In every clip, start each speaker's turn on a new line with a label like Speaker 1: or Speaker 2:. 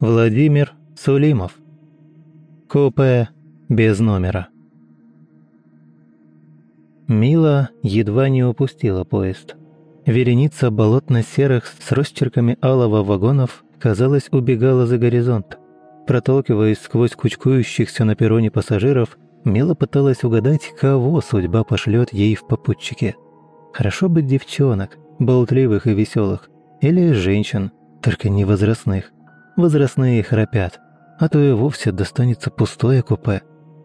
Speaker 1: Владимир Сулимов. Купе без номера. Мила едва не упустила поезд. Вереница болотно-серых с росчерками алого вагонов, казалось, убегала за горизонт. Проталкиваясь сквозь кучкующихся на перроне пассажиров, Мила пыталась угадать, кого судьба пошлет ей в попутчике. Хорошо быть девчонок, болтливых и веселых, или женщин, только не возрастных. Возрастные храпят, а то и вовсе достанется пустое купе.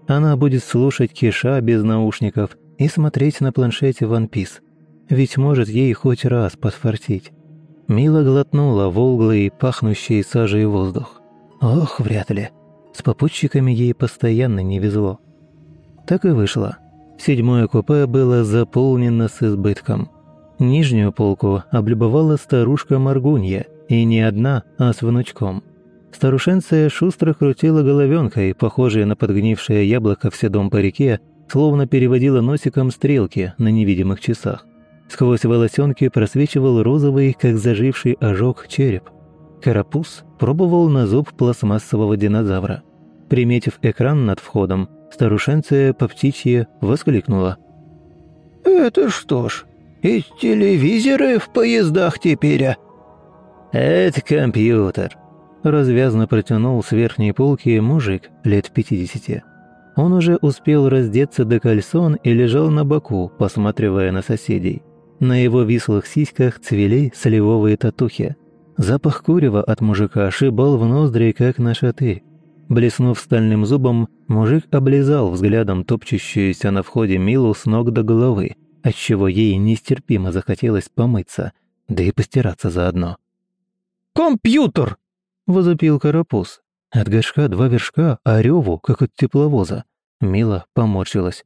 Speaker 1: Она будет слушать Киша без наушников и смотреть на планшете One Piece. Ведь может ей хоть раз подфартить. Мила глотнула волглый, пахнущий сажей воздух. Ох, вряд ли. С попутчиками ей постоянно не везло. Так и вышло. Седьмое купе было заполнено с избытком. Нижнюю полку облюбовала старушка Маргунья, и не одна, а с внучком. Старушенция шустро крутила головенкой, похожей на подгнившее яблоко в седом парике, словно переводила носиком стрелки на невидимых часах. Сквозь волосенки просвечивал розовый, как заживший ожог, череп. Карапуз пробовал на зуб пластмассового динозавра. Приметив экран над входом, старушенция по птичье воскликнула.
Speaker 2: «Это что ж, и телевизоры в поездах теперь, а?»
Speaker 1: «Это компьютер», – развязно протянул с верхней полки мужик лет пятидесяти. Он уже успел раздеться до кальсон и лежал на боку, посматривая на соседей. На его вислых сиськах цвели сливовые татухи. Запах курева от мужика шибал в ноздри, как на шатырь. Блеснув стальным зубом, мужик облизал взглядом топчущуюся на входе Милу с ног до головы, отчего ей нестерпимо захотелось помыться, да и постираться заодно.
Speaker 2: «Компьютер!» – возопил Карапуз.
Speaker 1: От горшка два вершка, а реву, как от тепловоза. Мила поморщилась.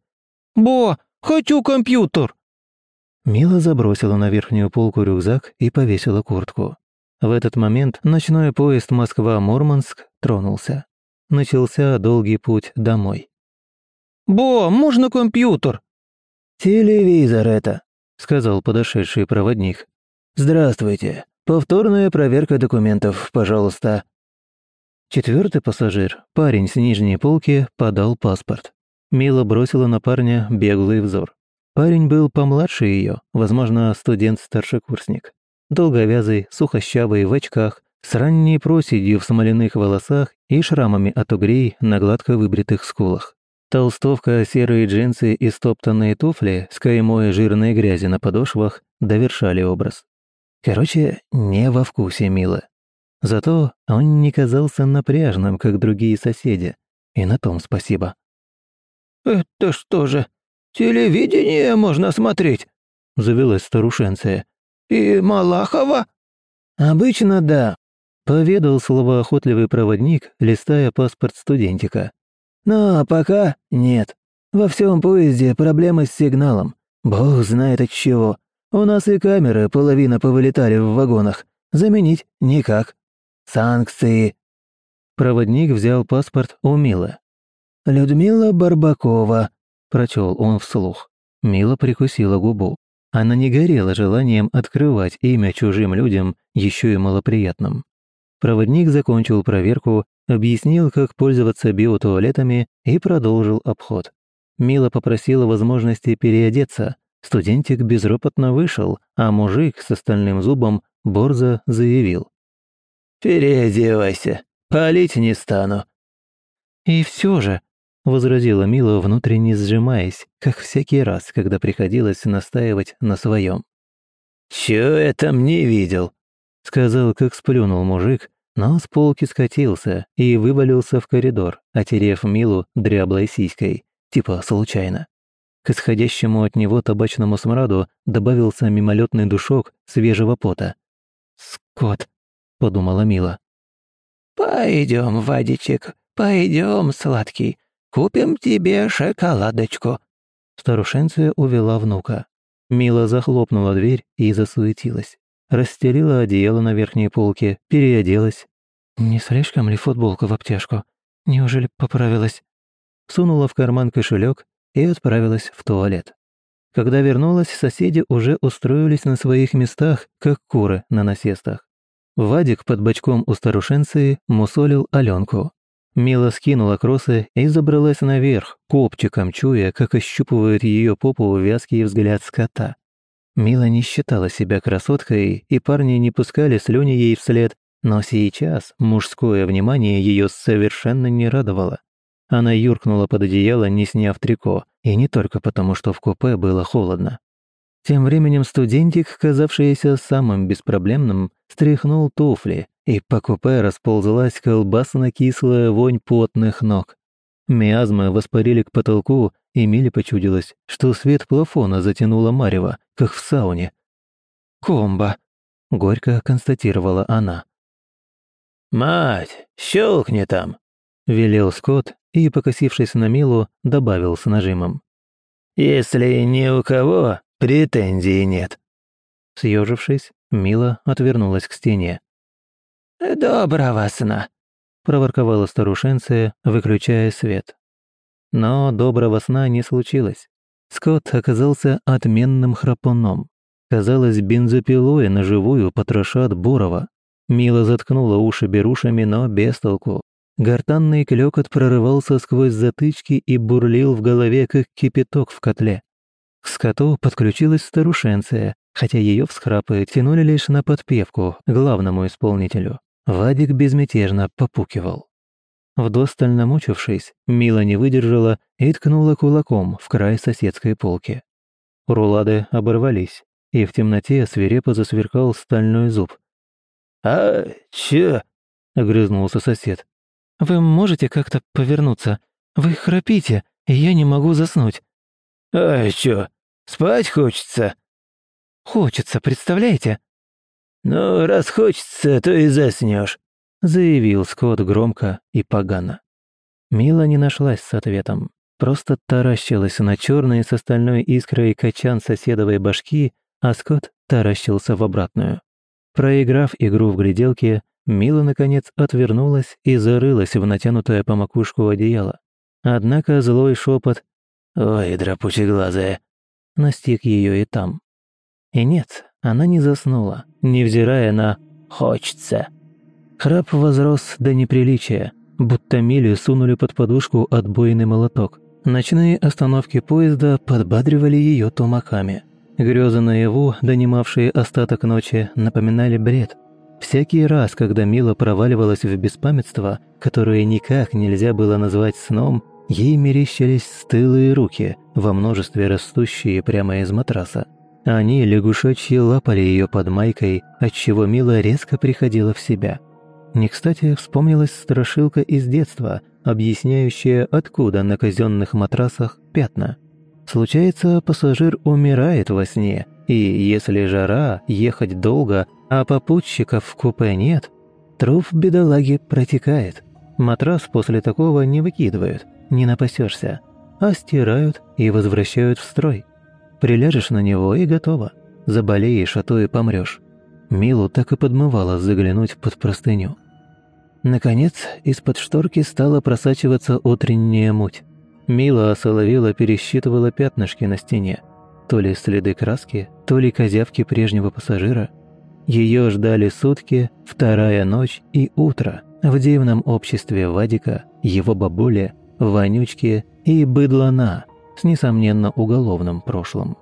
Speaker 2: «Бо, хочу компьютер!»
Speaker 1: Мила забросила на верхнюю полку рюкзак и повесила куртку. В этот момент ночной поезд Москва-Мурманск тронулся. Начался долгий путь домой.
Speaker 2: «Бо, можно компьютер?»
Speaker 3: «Телевизор это», — сказал подошедший проводник. «Здравствуйте. Повторная проверка документов, пожалуйста».
Speaker 1: Четвертый пассажир, парень с нижней полки, подал паспорт. Мила бросила на парня беглый взор. Парень был помладше ее, возможно, студент-старшекурсник. Долговязый, сухощавый, в очках, с ранней проседью в смоляных волосах и шрамами от угрей на гладко выбритых скулах. Толстовка, серые джинсы и стоптанные туфли с каймой жирной грязи на подошвах довершали образ. Короче, не во вкусе Милы. Зато он не казался напряжным, как другие соседи, и на том спасибо.
Speaker 2: «Это что же, телевидение можно смотреть?» – завелась старушенция. «И Малахова?»
Speaker 3: «Обычно да», –
Speaker 1: поведал словоохотливый проводник, листая паспорт студентика.
Speaker 3: «Но пока нет. Во всем поезде проблемы с сигналом. Бог знает от чего. У нас и камеры половина повылетали в вагонах. Заменить никак. Санкции».
Speaker 1: Проводник взял паспорт у Милы.
Speaker 3: «Людмила Барбакова», – прочел он вслух.
Speaker 1: Мила прикусила губу. Она не горела желанием открывать имя чужим людям, еще и малоприятным. Проводник закончил проверку, объяснил, как пользоваться биотуалетами и продолжил обход. Мила попросила возможности переодеться. Студентик безропотно вышел, а мужик с остальным зубом борзо заявил.
Speaker 3: «Переодевайся, палить не стану».
Speaker 1: «И все же», — возразила Мила, внутренне сжимаясь, как всякий раз, когда приходилось настаивать на своем.
Speaker 3: «Чё я там не видел?»
Speaker 1: — сказал, как сплюнул мужик, но с полки скатился и вывалился в коридор, отерев Милу дряблой сиськой, типа случайно. К исходящему от него табачному смраду добавился мимолетный душок свежего пота. «Скот», — подумала Мила.
Speaker 2: «Пойдем, Вадичек, пойдем, сладкий, купим тебе шоколадочку».
Speaker 1: Старушенция увела внука. Мила захлопнула дверь и засуетилась. Расстелила одеяло на верхней полке, переоделась. «Не слишком ли футболка в обтяжку? Неужели поправилась?» Сунула в карман кошелек и отправилась в туалет. Когда вернулась, соседи уже устроились на своих местах, как куры на насестах. Вадик под бочком у старушенции мусолил Аленку. Мила скинула кросы и забралась наверх, копчиком чуя, как ощупывает ее попу вязкий взгляд скота. Мила не считала себя красоткой, и парни не пускали слюни ей вслед, но сейчас мужское внимание ее совершенно не радовало. Она юркнула под одеяло, не сняв трико, и не только потому, что в купе было холодно. Тем временем студентик, казавшийся самым беспроблемным, стряхнул туфли, и по купе расползлась колбасно-кислая вонь потных ног. Миазмы воспарили к потолку, и Миле почудилось, что свет плафона затянуло марево, как в сауне. «Комбо», — горько констатировала она.
Speaker 2: «Мать, щелкни там!»
Speaker 1: — велел Скотт и, покосившись на Милу, добавил с нажимом.
Speaker 2: «Если ни у кого претензий нет».
Speaker 1: Съежившись, Мила отвернулась к стене.
Speaker 2: «Доброго сна», — проворковала старушенция, выключая свет. Но доброго сна не случилось. Скотт оказался отменным храпуном. Казалось, бензопилой на живую потрошат Бурова. Мила заткнула уши берушами, но без толку. Гортанный клёкот прорывался сквозь затычки и бурлил в голове, как кипяток в котле. К скоту подключилась старушенция, хотя ее всхрапы тянули лишь на подпевку главному исполнителю. Вадик безмятежно попукивал. Вдосталь намучившись, Мила не выдержала и ткнула кулаком в край соседской полки. Рулады оборвались, и в темноте свирепо засверкал стальной зуб. «А чё?» — огрызнулся сосед.
Speaker 1: «Вы можете как-то повернуться? Вы храпите, и я не могу заснуть».
Speaker 2: «А чё, спать хочется?»
Speaker 1: «Хочется, представляете?»
Speaker 2: «Ну, раз хочется, то и заснёшь», —
Speaker 1: заявил Скотт громко и погано. Мила не нашлась с ответом, просто таращилась на чёрный с остальной искрой качан соседовой башки, а Скотт таращился в обратную. Проиграв игру в гляделке, Мила, наконец, отвернулась и зарылась в натянутое по макушку одеяло. Однако злой шепот «Ой, драпучеглазая!» настиг ее и там. И нет, она не заснула, невзирая на «хочется». Храп возрос до неприличия, будто Миле сунули под подушку отбойный молоток. Ночные остановки поезда подбадривали ее тумаками. Грезы наяву, донимавшие остаток ночи, напоминали бред – Всякий раз, когда Мила проваливалась в беспамятство, которое никак нельзя было назвать сном, ей мерещились стылые руки, во множестве растущие прямо из матраса. Они лягушачьи лапали ее под майкой, отчего Мила резко приходила в себя. Не кстати вспомнилась страшилка из детства, объясняющая, откуда на казенных матрасах пятна. Случается, пассажир умирает во сне, и если жара, ехать долго – а попутчиков в купе нет, труп бедолаги протекает. Матрас после такого не выкидывают, не напасешься, а стирают и возвращают в строй. Приляжешь на него и готово. Заболеешь, а то и помрешь. Милу так и подмывало заглянуть под простыню. Наконец, из-под шторки стала просачиваться утренняя муть. Мила осоловила пересчитывала пятнышки на стене. То ли следы краски, то ли козявки прежнего пассажира – ее ждали сутки, вторая ночь и утро в дивном обществе Вадика, его бабули, Вонючки и быдлана с, несомненно, уголовным прошлым.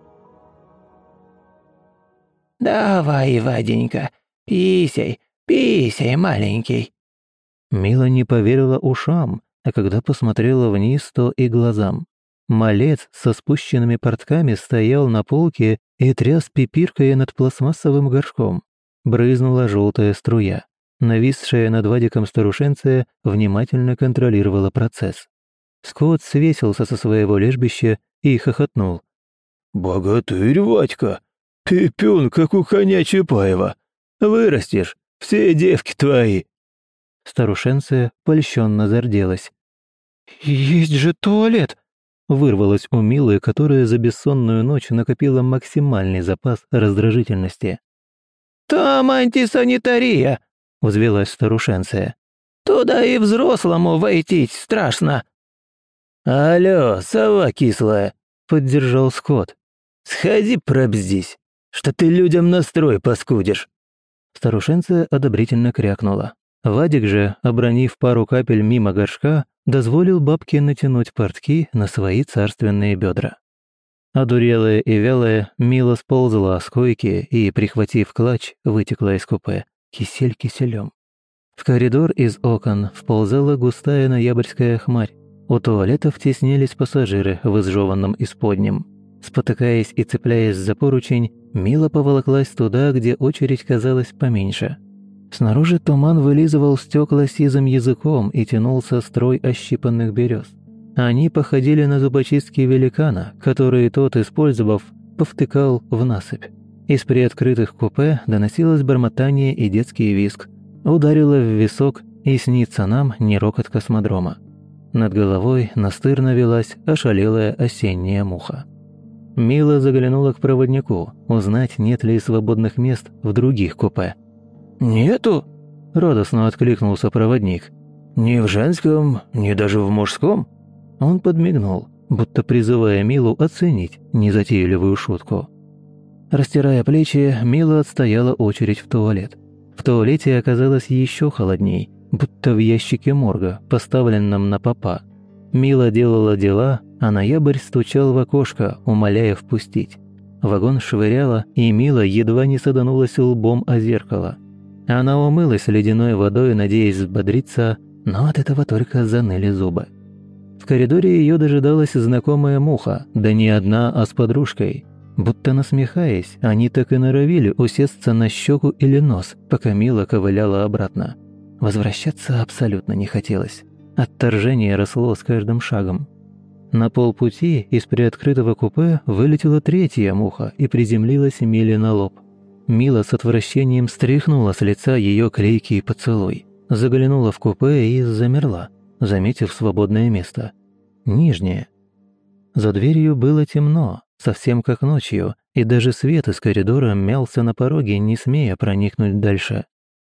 Speaker 2: «Давай, Ваденька, писей, писей, маленький!»
Speaker 1: Мила не поверила ушам, а когда посмотрела вниз, то и глазам. Малец со спущенными портками стоял на полке и тряс пипиркой над пластмассовым горшком. Брызнула желтая струя. Нависшая над Вадиком старушенция внимательно контролировала процесс. Скотт свесился со своего лежбища и хохотнул.
Speaker 2: «Богатырь, Вадька! Пипюн, как у коня Чапаева! Вырастешь, все девки твои!»
Speaker 1: Старушенция польщенно зарделась. «Есть же туалет!» Вырвалась у Милы, которая за бессонную ночь накопила максимальный запас раздражительности.
Speaker 2: «Там антисанитария!» — взвелась старушенция. «Туда и взрослому войти страшно!» «Алло, сова кислая!» — поддержал Скотт. «Сходи пробздись, что ты людям настрой паскудишь!»
Speaker 1: Старушенция одобрительно крякнула. Вадик же, обронив пару капель мимо горшка, дозволил бабке натянуть портки на свои царственные бедра. Одурелая и вялая, Мила сползла с койки и, прихватив клатч, вытекла из купе, кисель киселем. В коридор из окон вползала густая ноябрьская хмарь. У туалетов теснились пассажиры в изжеванном исподнем. Спотыкаясь и цепляясь за поручень, Мила поволоклась туда, где очередь казалась поменьше. Снаружи туман вылизывал стекла сизым языком и тянулся строй ощипанных берез. Они походили на зубочистки великана, которые тот, использовав, повтыкал в насыпь. Из приоткрытых купе доносилось бормотание и детский виск. Ударило в висок, и снится нам не рокот космодрома. Над головой настырно велась ошалелая осенняя муха. Мила заглянула к проводнику, узнать, нет ли свободных мест в других купе.
Speaker 3: «Нету?»
Speaker 1: – радостно откликнулся проводник.
Speaker 3: «Ни в женском, ни даже в мужском?»
Speaker 1: Он подмигнул, будто призывая Милу оценить незатейливую шутку. Растирая плечи, Мила отстояла очередь в туалет. В туалете оказалось еще холодней, будто в ящике морга, поставленном на попа. Мила делала дела, а ноябрь стучал в окошко, умоляя впустить. Вагон швыряла, и Мила едва не саданулась лбом о зеркало. Она умылась ледяной водой, надеясь взбодриться, но от этого только заныли зубы. Коридоре ее дожидалась знакомая муха, да не одна, а с подружкой – Будто насмехаясь, они так и норовили усесться на щеку или нос, пока Мила ковыляла обратно. Возвращаться абсолютно не хотелось. Отторжение росло с каждым шагом. На полпути из приоткрытого купе вылетела третья муха и приземлилась Миле на лоб. Мила с отвращением стряхнула с лица ее клейкий поцелуй, заглянула в купе и замерла, заметив свободное место. Нижнее. За дверью было темно, совсем как ночью, и даже свет из коридора мялся на пороге, не смея проникнуть дальше.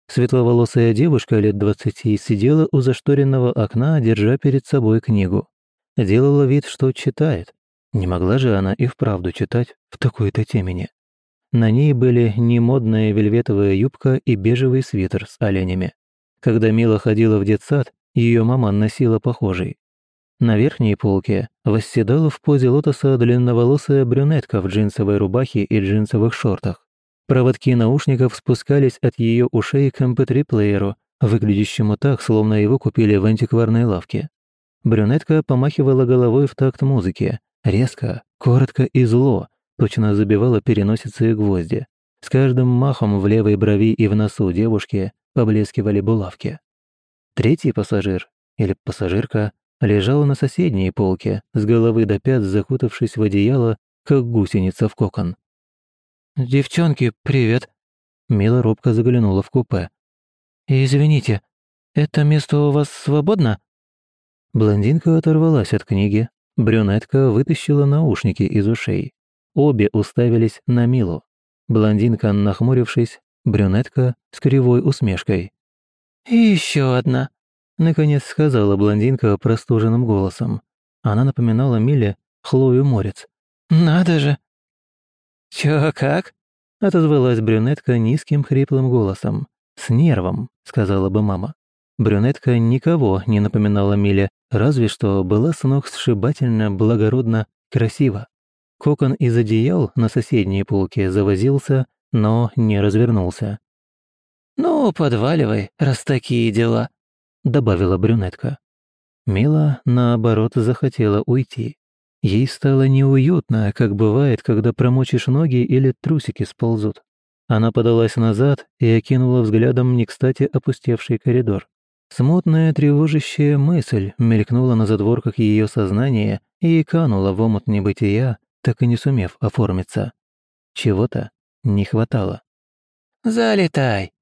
Speaker 1: Светловолосая девушка лет двадцати сидела у зашторенного окна, держа перед собой книгу. Делала вид, что читает. Не могла же она и вправду читать в такой-то темени. На ней были немодная вельветовая юбка и бежевый свитер с оленями. Когда Мила ходила в детсад, ее мама носила похожий. На верхней полке восседала в позе лотоса длинноволосая брюнетка в джинсовой рубахе и джинсовых шортах. Проводки наушников спускались от ее ушей к mp3-плееру, выглядящему так, словно его купили в антикварной лавке. Брюнетка помахивала головой в такт музыки, резко, коротко и зло, точно забивала переносицы и гвозди. С каждым махом в левой брови и в носу девушки поблескивали булавки. Третий пассажир, или пассажирка, лежала на соседней полке, с головы до пят закутавшись в одеяло, как гусеница в кокон.
Speaker 2: «Девчонки, привет!»
Speaker 1: Мила робко заглянула в купе.
Speaker 2: «Извините, это место у вас свободно?»
Speaker 1: Блондинка оторвалась от книги, брюнетка вытащила наушники из ушей. Обе уставились на Милу. Блондинка, нахмурившись, брюнетка с кривой усмешкой.
Speaker 2: «И еще одна»,
Speaker 1: Наконец сказала блондинка простуженным голосом. Она напоминала Миле Хлою Морец.
Speaker 2: «Надо же!» «Чё, как?»
Speaker 1: Отозвалась брюнетка низким хриплым голосом. «С нервом», — сказала бы мама. Брюнетка никого не напоминала Миле, разве что была с ног сшибательно, благородно, красиво. Кокон из одеял на соседней полке завозился, но не развернулся.
Speaker 2: «Ну, подваливай, раз такие дела»,
Speaker 1: добавила брюнетка. Мила, наоборот, захотела уйти. Ей стало неуютно, как бывает, когда промочишь ноги или трусики сползут. Она подалась назад и окинула взглядом не кстати опустевший коридор. Смутная тревожащая мысль мелькнула на задворках ее сознания и канула в омут небытия, так и не сумев оформиться. Чего-то не хватало.
Speaker 2: «Залетай!»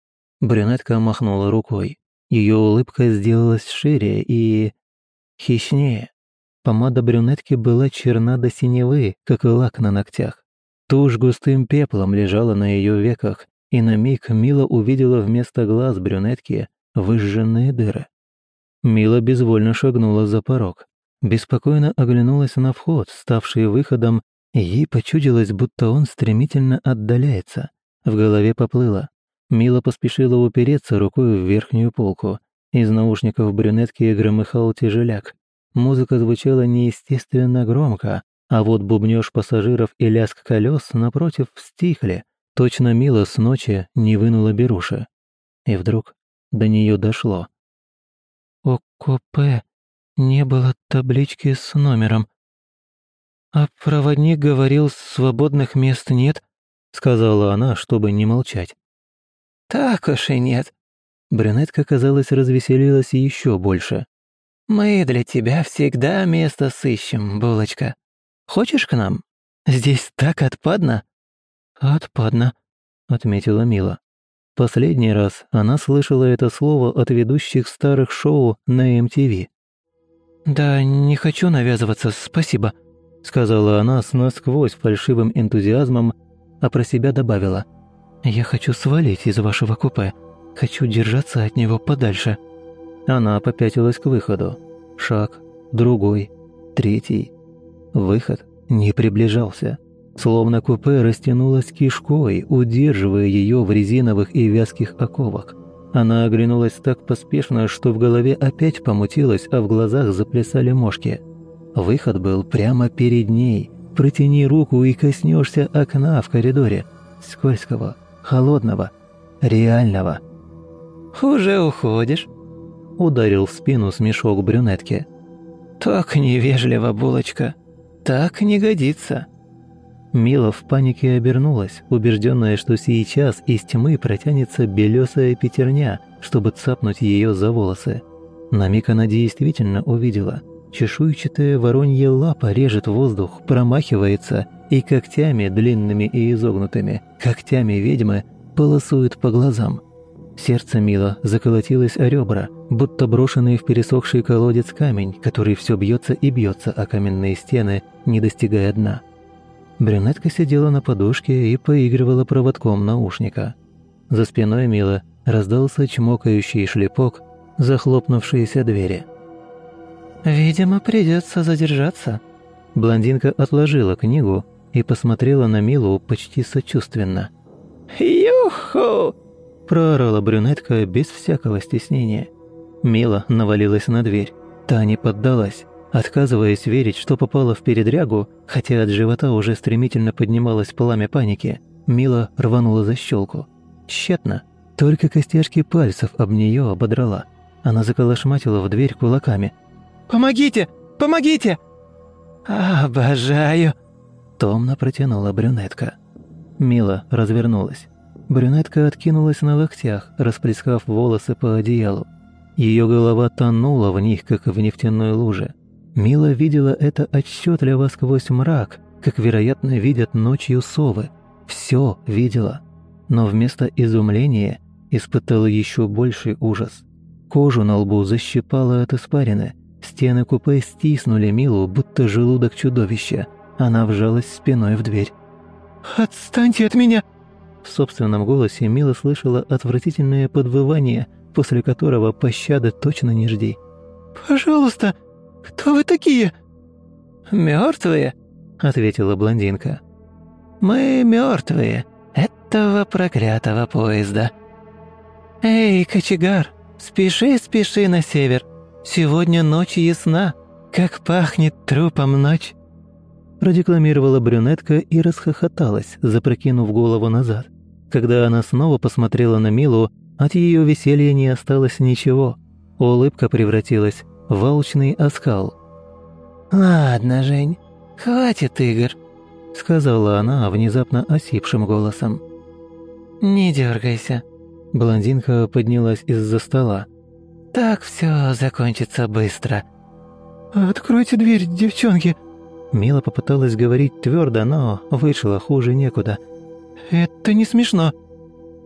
Speaker 1: Брюнетка махнула рукой. Ее улыбка сделалась шире и... хищнее. Помада брюнетки была черна до синевы, как и лак на ногтях. Тушь густым пеплом лежала на ее веках, и на миг Мила увидела вместо глаз брюнетки выжженные дыры. Мила безвольно шагнула за порог. Беспокойно оглянулась на вход, ставший выходом, и ей почудилось, будто он стремительно отдаляется. В голове поплыло. Мила поспешила упереться рукой в верхнюю полку. Из наушников брюнетки громыхал тяжеляк. Музыка звучала неестественно громко, а вот бубнёж пассажиров и лязг колес напротив стихли. Точно Мила с ночи не вынула беруши. И вдруг до нее дошло.
Speaker 2: «У купе не было таблички с номером. А проводник говорил, свободных мест нет», — сказала она, чтобы не молчать.
Speaker 3: «Так уж и нет».
Speaker 1: Брюнетка, казалось, развеселилась еще больше.
Speaker 3: «Мы для тебя всегда место сыщем, булочка. Хочешь к нам? Здесь так отпадно».
Speaker 2: «Отпадно», — отметила Мила.
Speaker 1: Последний раз она слышала это слово от ведущих старых шоу на MTV.
Speaker 2: «Да не хочу навязываться, спасибо», —
Speaker 1: сказала она с насквозь фальшивым энтузиазмом, а про себя добавила.
Speaker 2: «Я хочу свалить из вашего купе. Хочу держаться от него подальше».
Speaker 1: Она попятилась к выходу. Шаг, другой, третий. Выход не приближался. Словно купе растянулось кишкой, удерживая ее в резиновых и вязких оковах. Она оглянулась так поспешно, что в голове опять помутилась, а в глазах заплясали мошки. Выход был прямо перед ней. Протяни руку и коснешься окна в коридоре. Скользкого, холодного, реального.
Speaker 3: «Уже уходишь?»
Speaker 1: Ударил в спину смешок брюнетки.
Speaker 3: «Так невежливо, булочка. Так не годится».
Speaker 1: Мила в панике обернулась, убежденная, что сейчас из тьмы протянется белесая пятерня, чтобы цапнуть ее за волосы. На миг она действительно увидела. Чешуйчатая воронья лапа режет воздух, промахивается и когтями, длинными и изогнутыми, когтями ведьмы, полосует по глазам. Сердце Мила заколотилось о ребра, будто брошенный в пересохший колодец камень, который все бьется и бьется о каменные стены, не достигая дна. Брюнетка сидела на подушке и поигрывала проводком наушника. За спиной Мила раздался чмокающий шлепок захлопнувшиеся двери.
Speaker 3: «Видимо, придется задержаться».
Speaker 1: Блондинка отложила книгу и посмотрела на Милу почти сочувственно.
Speaker 3: «Юху!»
Speaker 1: – проорала брюнетка без всякого стеснения. Мила навалилась на дверь. Та не поддалась. Отказываясь верить, что попала в передрягу, хотя от живота уже стремительно поднималось пламя паники, Мила рванула за щелку. Тщетно. Только костяшки пальцев об нее ободрала. Она заколошматила в дверь кулаками.
Speaker 3: «Помогите! Помогите!» «Обожаю!»
Speaker 1: Томно протянула брюнетка. Мила развернулась. Брюнетка откинулась на локтях, расплескав волосы по одеялу. Ее голова тонула в них, как в нефтяной луже. Мила видела это отчетливо сквозь мрак, как, вероятно, видят ночью совы. Все видела. Но вместо изумления испытала еще больший ужас. Кожу на лбу защипала от испарины. Стены купе стиснули Милу, будто желудок чудовища. Она вжалась спиной в дверь.
Speaker 3: «Отстаньте от меня!»
Speaker 1: В собственном голосе Мила слышала отвратительное подвывание, после которого пощады точно не жди.
Speaker 3: «Пожалуйста!» «Кто вы такие?» «Мертвые», — ответила блондинка. «Мы мертвые этого проклятого поезда». «Эй, кочегар, спеши, спеши на север. Сегодня ночь ясна, как пахнет трупом ночь».
Speaker 1: Продекламировала брюнетка и расхохоталась, запрокинув голову назад. Когда она снова посмотрела на Милу, от ее веселья не осталось ничего. Улыбка превратилась волчный оскал.
Speaker 3: «Ладно, Жень, хватит игр», — сказала она внезапно осипшим голосом. «Не дергайся».
Speaker 1: Блондинка поднялась из-за стола.
Speaker 3: «Так все закончится быстро».
Speaker 2: «Откройте дверь, девчонки!»
Speaker 1: Мила попыталась говорить твердо, но вышло хуже некуда.
Speaker 2: «Это не смешно».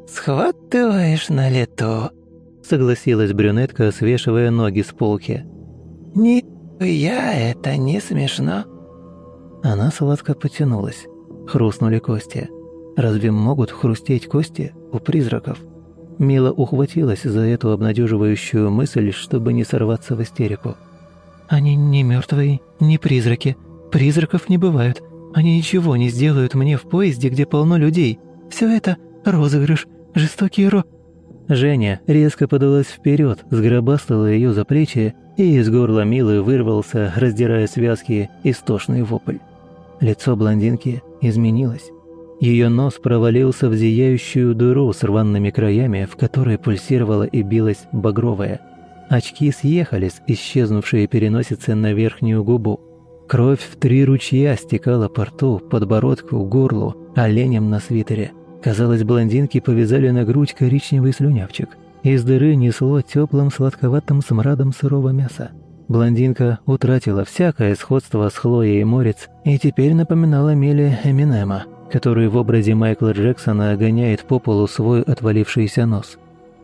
Speaker 3: «Схватываешь на лету», —
Speaker 1: согласилась брюнетка, свешивая ноги с полки.
Speaker 3: «Не я, это не смешно».
Speaker 1: Она сладко потянулась. Хрустнули кости. Разве могут хрустеть кости у призраков? Мила ухватилась за эту обнадеживающую мысль, чтобы не сорваться в истерику.
Speaker 2: «Они не мертвые, не призраки. Призраков не бывают. Они ничего не сделают мне в поезде, где полно людей. Все это розыгрыш.
Speaker 3: жестокий ро...»
Speaker 1: Женя резко подалась вперед, сгробастала ее за плечи, и из горла Милы вырвался, раздирая связки, истошный вопль. Лицо блондинки изменилось. Ее нос провалился в зияющую дыру с рваными краями, в которой пульсировала и билась багровая. Очки съехали с исчезнувшей переносицы на верхнюю губу. Кровь в три ручья стекала по рту, подбородку, горлу, оленям на свитере. Казалось, блондинки повязали на грудь коричневый слюнявчик. Из дыры несло теплым сладковатым смрадом сырого мяса. Блондинка утратила всякое сходство с Хлоей Морец и теперь напоминала Миле Эминема, который в образе Майкла Джексона гоняет по полу свой отвалившийся нос.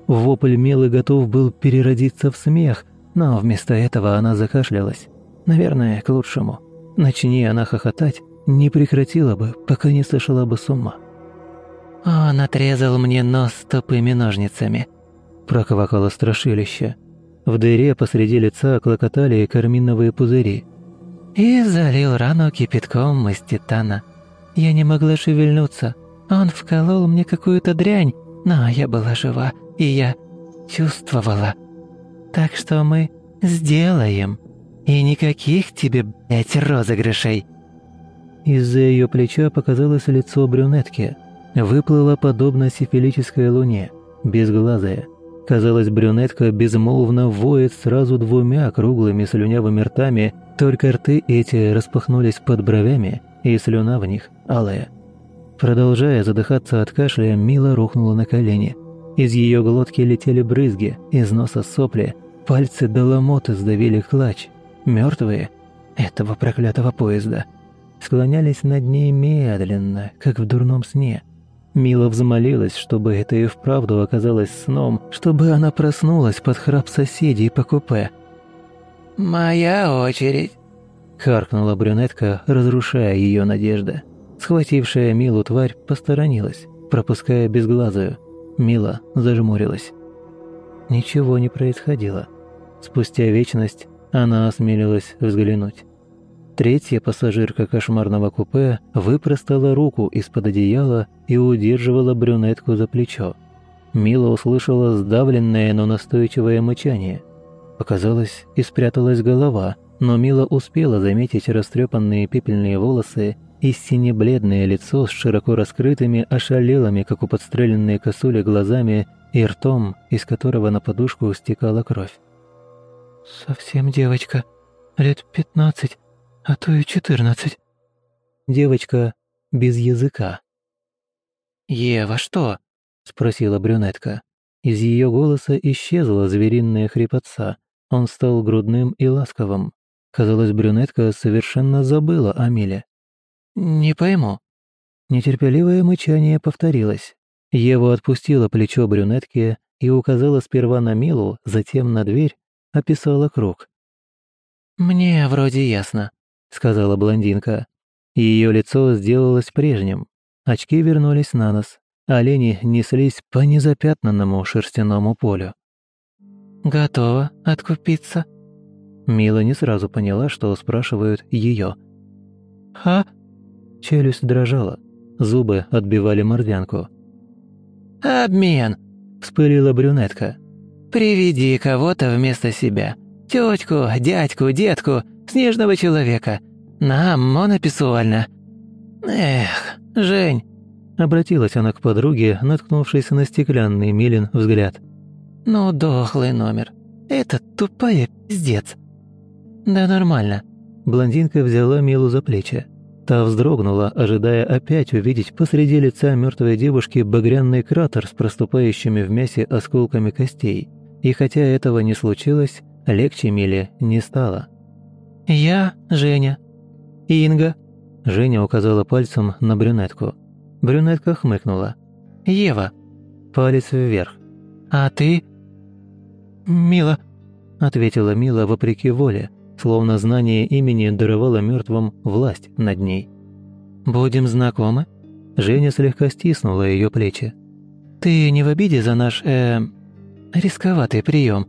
Speaker 1: Вопль Милы готов был переродиться в смех, но вместо этого она закашлялась. Наверное, к лучшему. Начни она хохотать, не прекратила бы, пока не сошла бы с ума.
Speaker 2: «Он отрезал мне нос тупыми ножницами», –
Speaker 1: проквакало страшилище – в дыре посреди лица клокотали карминовые пузыри.
Speaker 2: «И залил рану кипятком из титана. Я не могла шевельнуться. Он вколол мне какую-то дрянь, но я была жива, и я чувствовала. Так что мы сделаем. И никаких тебе, блядь, розыгрышей».
Speaker 1: Из-за ее плеча показалось лицо брюнетки. Выплыло подобно сифилической луне, безглазая, Казалось, брюнетка безмолвно воет сразу двумя круглыми слюнявыми ртами, только рты эти распахнулись под бровями, и слюна в них алая. Продолжая задыхаться от кашля, Мила рухнула на колени. Из ее глотки летели брызги, из носа сопли, пальцы до ломоты сдавили клатч. Мертвые этого проклятого поезда склонялись над ней медленно, как в дурном сне – Мила взмолилась, чтобы это и вправду оказалось сном, чтобы она проснулась под храп соседей по купе.
Speaker 2: «Моя очередь», — харкнула
Speaker 1: брюнетка, разрушая ее надежды. Схватившая Милу тварь посторонилась, пропуская безглазую. Мила зажмурилась. Ничего не происходило. Спустя вечность она осмелилась взглянуть. Третья пассажирка кошмарного купе выпростала руку из-под одеяла и удерживала брюнетку за плечо. Мила услышала сдавленное, но настойчивое мычание. Показалось, и спряталась голова, но Мила успела заметить растрепанные пепельные волосы и сине-бледное лицо с широко раскрытыми, ошалелыми, как у подстреленной косули, глазами и ртом, из которого на подушку стекала кровь.
Speaker 3: «Совсем девочка, лет пятнадцать», а то и четырнадцать».
Speaker 1: Девочка без языка.
Speaker 2: «Ева, что?» – спросила брюнетка.
Speaker 1: Из ее голоса исчезла звериная хрипотца. Он стал грудным и ласковым. Казалось, брюнетка совершенно забыла о Миле.
Speaker 2: «Не пойму».
Speaker 1: Нетерпеливое мычание повторилось. Ева отпустила плечо брюнетки и указала сперва на Милу, затем на дверь, описала круг.
Speaker 2: «Мне вроде ясно», —
Speaker 1: сказала блондинка. Ее лицо сделалось прежним. Очки вернулись на нос. Олени неслись по незапятнанному шерстяному полю.
Speaker 2: «Готова откупиться?»
Speaker 1: Мила не сразу поняла, что спрашивают ее.
Speaker 2: «Ха?»
Speaker 1: Челюсть дрожала, зубы отбивали мордянку.
Speaker 2: «Обмен!» – вспылила брюнетка. «Приведи кого-то вместо себя. Тетку, дядьку, детку, снежного человека. Нам монописуально. Эх, Жень!»
Speaker 1: Обратилась она к подруге, наткнувшись на стеклянный Милин взгляд.
Speaker 2: «Ну, дохлый номер. Это тупая пиздец». «Да нормально».
Speaker 1: Блондинка взяла Милу за плечи. Та вздрогнула, ожидая опять увидеть посреди лица мертвой девушки багряный кратер с проступающими в мясе осколками костей. И хотя этого не случилось, легче Миле не стало.
Speaker 2: «Я Женя. Инга».
Speaker 1: Женя указала пальцем на брюнетку. Брюнетка хмыкнула.
Speaker 2: «Ева».
Speaker 1: Палец вверх.
Speaker 2: «А ты?»
Speaker 3: «Мила», —
Speaker 1: ответила Мила вопреки воле, словно знание имени даровало мертвым власть над ней.
Speaker 2: «Будем знакомы?»
Speaker 1: Женя слегка стиснула ее плечи.
Speaker 2: «Ты не в обиде за наш, э, рисковатый прием?»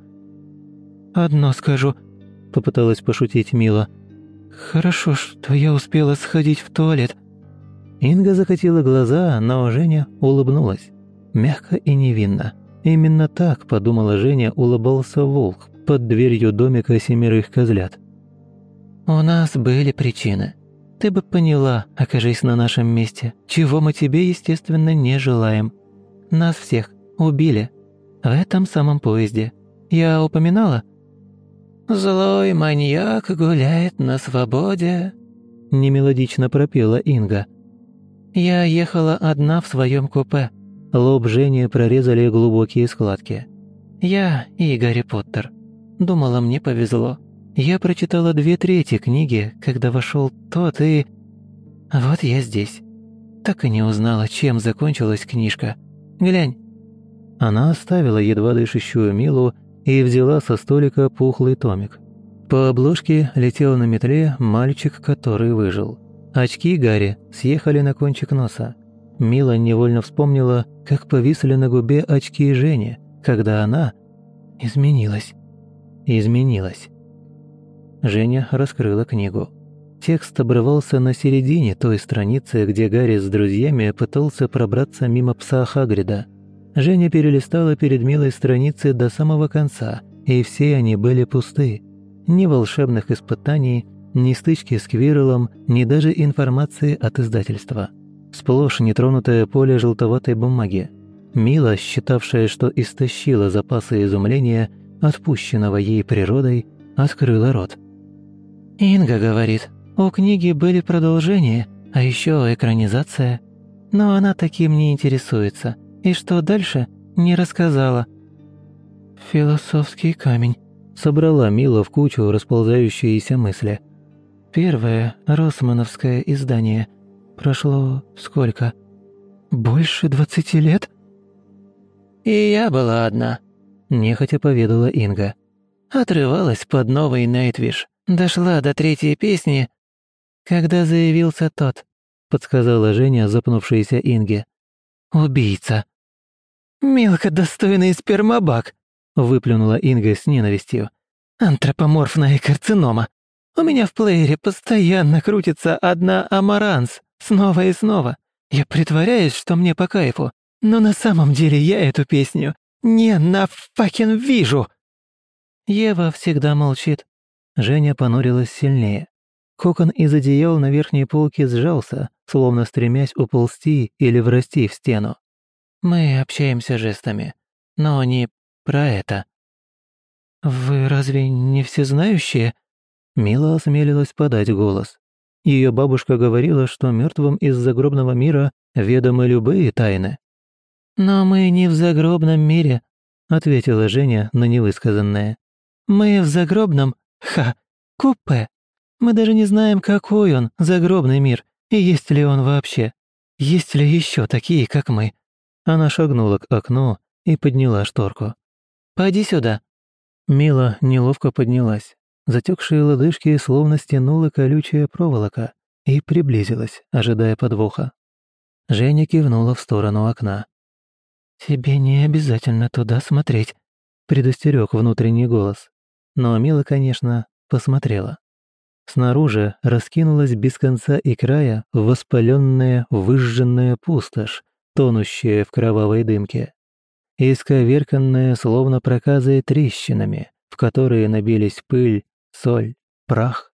Speaker 3: «Одно скажу», — попыталась пошутить Мила. «Хорошо, что я успела сходить в туалет».
Speaker 1: Инга закатила глаза, но Женя улыбнулась. мягко и невинно. Именно так, подумала Женя, улыбался волк под дверью домика семерых козлят.
Speaker 2: «У нас были причины. Ты бы поняла, окажись на нашем месте, чего мы тебе, естественно, не желаем. Нас всех убили. В этом самом поезде. Я упоминала?» «Злой маньяк гуляет на свободе», – немелодично пропела Инга. «Я ехала одна в своем купе.
Speaker 1: Лоб Жени прорезали глубокие складки.
Speaker 2: «Я и Гарри Поттер. Думала, мне повезло. Я прочитала две трети книги, когда вошел тот, и... Вот я здесь. Так и не узнала, чем закончилась книжка. Глянь».
Speaker 1: Она оставила едва дышащую Милу и взяла со столика пухлый томик. По обложке летел на метле мальчик, который выжил. Очки Гарри съехали на кончик носа. Мила невольно вспомнила, как повисли на губе очки Жени, когда она изменилась. Изменилась. Женя раскрыла книгу. Текст обрывался на середине той страницы, где Гарри с друзьями пытался пробраться мимо пса Хагрида. Женя перелистала перед Милой страницы до самого конца, и все они были пусты. Ни волшебных испытаний, ни стычки с Квирлом, ни даже информации от издательства – Сплошь нетронутое поле желтоватой бумаги. Мила, считавшая, что истощила запасы изумления, отпущенного ей природой, открыла рот.
Speaker 2: «Инга говорит, у книги были продолжения, а еще экранизация. Но она таким не интересуется, и что дальше, не рассказала». «Философский камень», — собрала Мила в кучу расползающиеся мысли. «Первое росмановское издание — Прошло сколько? Больше двадцати лет? И я была одна, нехотя поведала Инга. Отрывалась под новый Найтвиш. Дошла до третьей песни, когда заявился тот, подсказала Женя, запнувшаяся Инге. Убийца. «Мелко достойный спермобак», — выплюнула Инга с ненавистью. «Антропоморфная карцинома. У меня в плеере постоянно крутится одна амаранс. Снова и снова. Я притворяюсь, что мне по кайфу, но на самом деле я эту песню не на факин вижу. Ева всегда молчит. Женя понурилась сильнее. Кокон из одеял на верхней полке сжался, словно стремясь уползти или врасти в стену. Мы общаемся жестами, но не про это. «Вы разве не всезнающие?» Мила осмелилась подать голос. Ее бабушка говорила, что мертвым из загробного мира ведомы любые тайны. «Но мы не в загробном мире», — ответила Женя на невысказанное. «Мы в загробном, ха, купе. Мы даже не знаем, какой он, загробный мир, и есть ли он вообще. Есть ли еще такие, как мы?» Она шагнула к окну и подняла шторку. «Пойди сюда». Мила неловко поднялась. Затекшие лодыжки словно стянула колючая проволока и приблизилась, ожидая подвоха. Женя кивнула в сторону окна. «Тебе не обязательно туда смотреть», — предостерег внутренний голос. Но Мила, конечно, посмотрела. Снаружи раскинулась без конца и края воспаленная, выжженная пустошь, тонущая в кровавой дымке. Исковерканная, словно проказой трещинами, в которые набились пыль, соль, прах.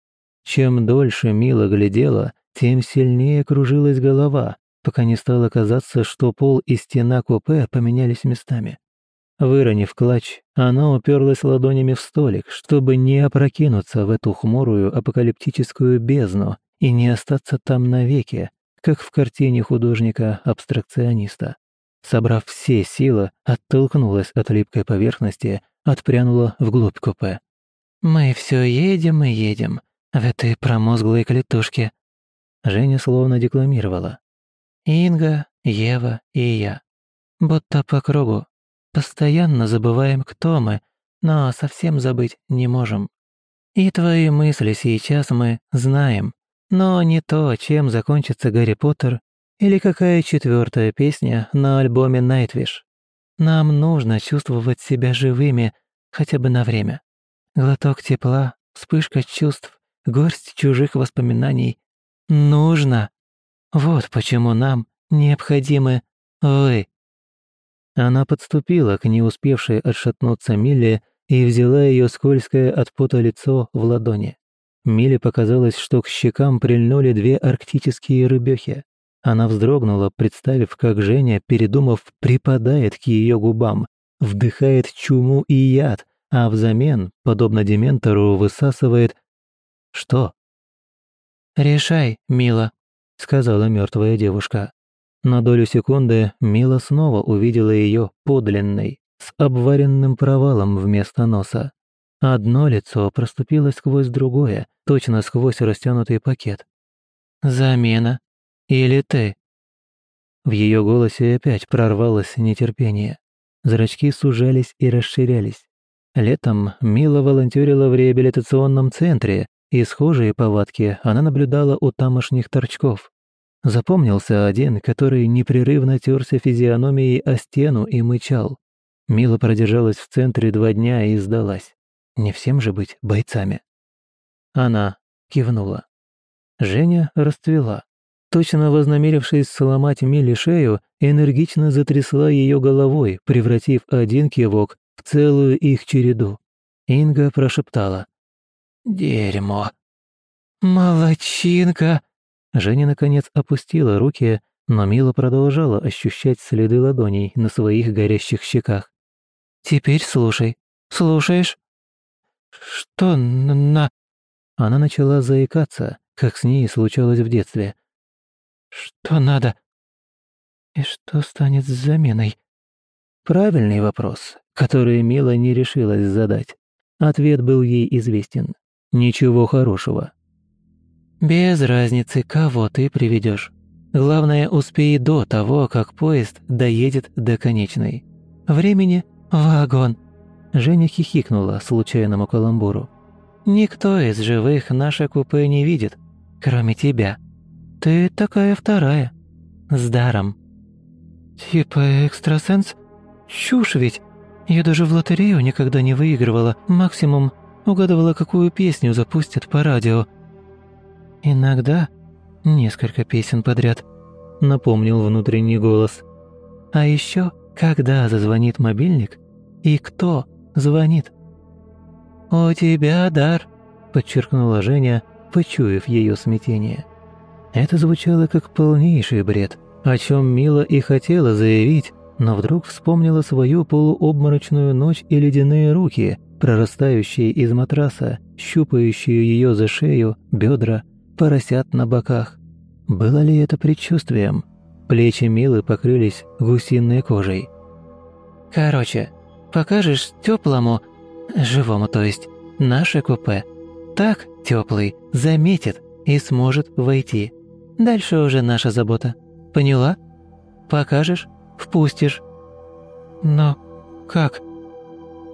Speaker 2: Чем дольше Мила глядела, тем сильнее кружилась голова, пока не стало казаться, что пол и стена купе поменялись местами. Выронив клатч, она уперлась ладонями в столик, чтобы не опрокинуться в эту хмурую апокалиптическую бездну и не остаться там навеки, как в картине художника-абстракциониста. Собрав все силы, оттолкнулась от липкой поверхности, отпрянула вглубь купе. «Мы все едем и едем в этой промозглой клетушке». Женя словно декламировала. «Инга, Ева и я. Будто по кругу. Постоянно забываем, кто мы, но совсем забыть не можем. И твои мысли сейчас мы знаем, но не то, чем закончится Гарри Поттер или какая четвертая песня на альбоме «Найтвиш». Нам нужно чувствовать себя живыми хотя бы на время. Глоток тепла, вспышка чувств, горсть чужих воспоминаний. Нужно. Вот почему нам необходимы вы.
Speaker 1: Она подступила к не успевшей отшатнуться Миле и взяла ее скользкое от пота лицо в ладони. Миле показалось, что к щекам прильнули две арктические рыбехи. Она вздрогнула, представив, как Женя, передумав, припадает к ее губам, вдыхает чуму и яд, а взамен, подобно дементору, высасывает... Что?
Speaker 2: «Решай, Мила», — сказала мертвая девушка.
Speaker 1: На долю секунды Мила снова увидела ее подлинной, с обваренным провалом вместо носа. Одно лицо проступило сквозь другое, точно сквозь растянутый пакет.
Speaker 2: «Замена? Или ты?»
Speaker 1: В ее голосе опять прорвалось нетерпение. Зрачки сужались и расширялись. Летом Мила волонтерила в реабилитационном центре, и схожие повадки она наблюдала у тамошних торчков. Запомнился один, который непрерывно терся физиономией о стену и мычал. Мила продержалась в центре два дня и сдалась. Не всем же быть бойцами. Она кивнула. Женя расцвела. Точно вознамерившись сломать Миле шею, энергично затрясла ее головой, превратив один кивок в целую их череду. Инга прошептала. «Дерьмо».
Speaker 2: «Молодчинка!»
Speaker 1: Женя, наконец, опустила руки, но Мила продолжала ощущать следы ладоней на своих горящих щеках.
Speaker 2: «Теперь слушай. Слушаешь?» «Что на...»
Speaker 1: Она начала заикаться, как с ней случалось в детстве.
Speaker 2: «Что надо?» «И что станет с заменой?»
Speaker 1: Правильный вопрос, который Мила не решилась задать. Ответ был ей известен. Ничего хорошего.
Speaker 2: Без разницы, кого ты приведешь. Главное, успей до того, как поезд доедет до конечной. Времени – вагон.
Speaker 1: Женя хихикнула случайному каламбуру.
Speaker 2: Никто из живых наше купе не видит, кроме тебя. Ты такая вторая. С даром. Типа экстрасенс? Чушь ведь. Я даже в лотерею никогда не выигрывала. Максимум угадывала, какую песню запустят по радио – «Иногда несколько песен подряд», — напомнил внутренний голос. «А еще, когда зазвонит мобильник и кто звонит?» «У тебя дар», — подчеркнула Женя, почуяв ее смятение. Это звучало как полнейший бред, о чем Мила и хотела заявить, но вдруг вспомнила свою полуобморочную ночь и ледяные руки, прорастающие из матраса, щупающие ее за шею, бедра, поросят на боках. Было ли это предчувствием? Плечи Милы покрылись гусиной кожей. «Короче, покажешь теплому, живому то есть, наше купе. Так теплый заметит и сможет войти. Дальше уже наша забота. Поняла? Покажешь, впустишь. Но как?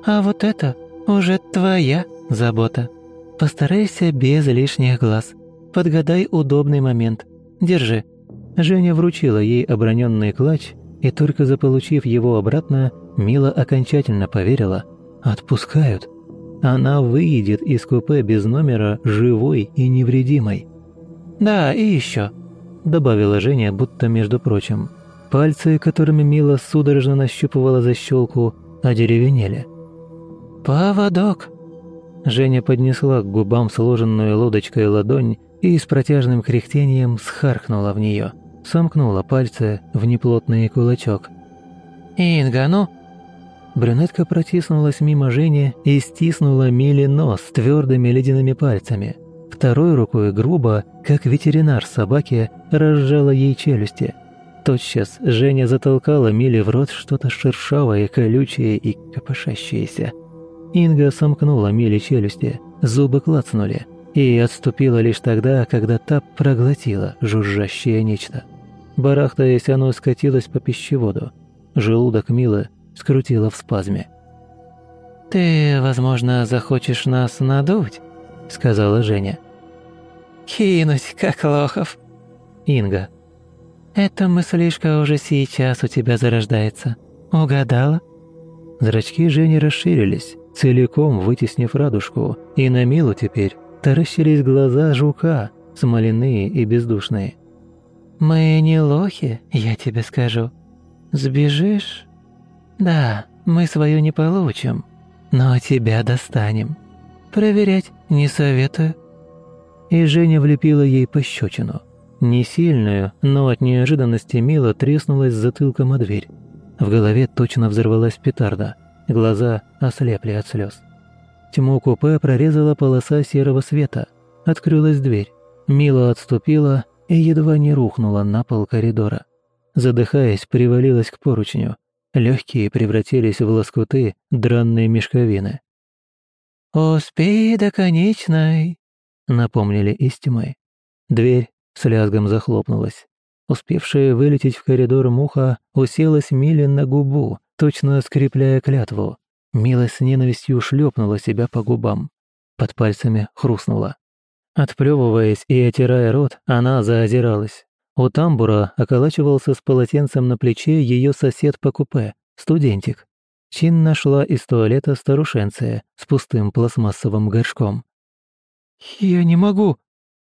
Speaker 2: А вот это уже твоя забота. Постарайся без лишних глаз. Подгадай удобный момент. Держи».
Speaker 1: Женя вручила ей оброненный клатч, и только заполучив его обратно, Мила окончательно поверила. «Отпускают. Она выйдет из купе без номера живой и невредимой».
Speaker 2: «Да, и еще», —
Speaker 1: добавила Женя, будто между прочим. Пальцы, которыми Мила судорожно нащупывала защелку, одеревенели.
Speaker 2: «Поводок».
Speaker 1: Женя поднесла к губам сложенную лодочкой ладонь и с протяжным кряхтением схаркнула в нее, сомкнула пальцы в неплотный кулачок.
Speaker 2: «Инга, ну?»
Speaker 1: Брюнетка протиснулась мимо Жени и стиснула Мили нос твердыми ледяными пальцами. Второй рукой грубо, как ветеринар собаки, разжала ей челюсти. Тотчас Женя затолкала Миле в рот что-то шершавое, колючее и копошащееся. Инга сомкнула Миле челюсти, зубы клацнули – и отступила лишь тогда, когда та проглотила жужжащее нечто. Барахтаясь, оно скатилось по пищеводу. Желудок Милы скрутило в спазме.
Speaker 2: «Ты, возможно, захочешь нас надуть», — сказала Женя. «Кинуть, как лохов».
Speaker 1: «Инга».
Speaker 2: «Эта мыслишка уже сейчас у тебя зарождается. Угадала?»
Speaker 1: Зрачки Жени расширились, целиком вытеснив радужку, и на Милу теперь таращились глаза жука, смоляные и бездушные.
Speaker 2: «Мы не лохи, я тебе скажу. Сбежишь «Да, мы свою не получим, но тебя достанем. Проверять не советую». И Женя влепила ей пощечину. Не сильную, но от неожиданности Мила треснулась затылком о дверь. В голове точно взорвалась петарда, глаза ослепли от слез. Тьму купе прорезала полоса серого света. Открылась дверь. Мила отступила и едва не рухнула на пол коридора. Задыхаясь, привалилась к поручню. Легкие превратились в лоскуты дранной мешковины. «Успей до конечной», — напомнили тьмы. Дверь с лязгом захлопнулась. Успевшая вылететь в коридор муха уселась Миле на губу, точно скрепляя клятву. Мила с ненавистью шлепнула себя по губам. Под пальцами хрустнула. Отплевываясь и отирая рот, она заозиралась. У тамбура околачивался с полотенцем на плече ее сосед по купе, студентик. Чин нашла из туалета старушенция с пустым пластмассовым горшком. «Я не могу!»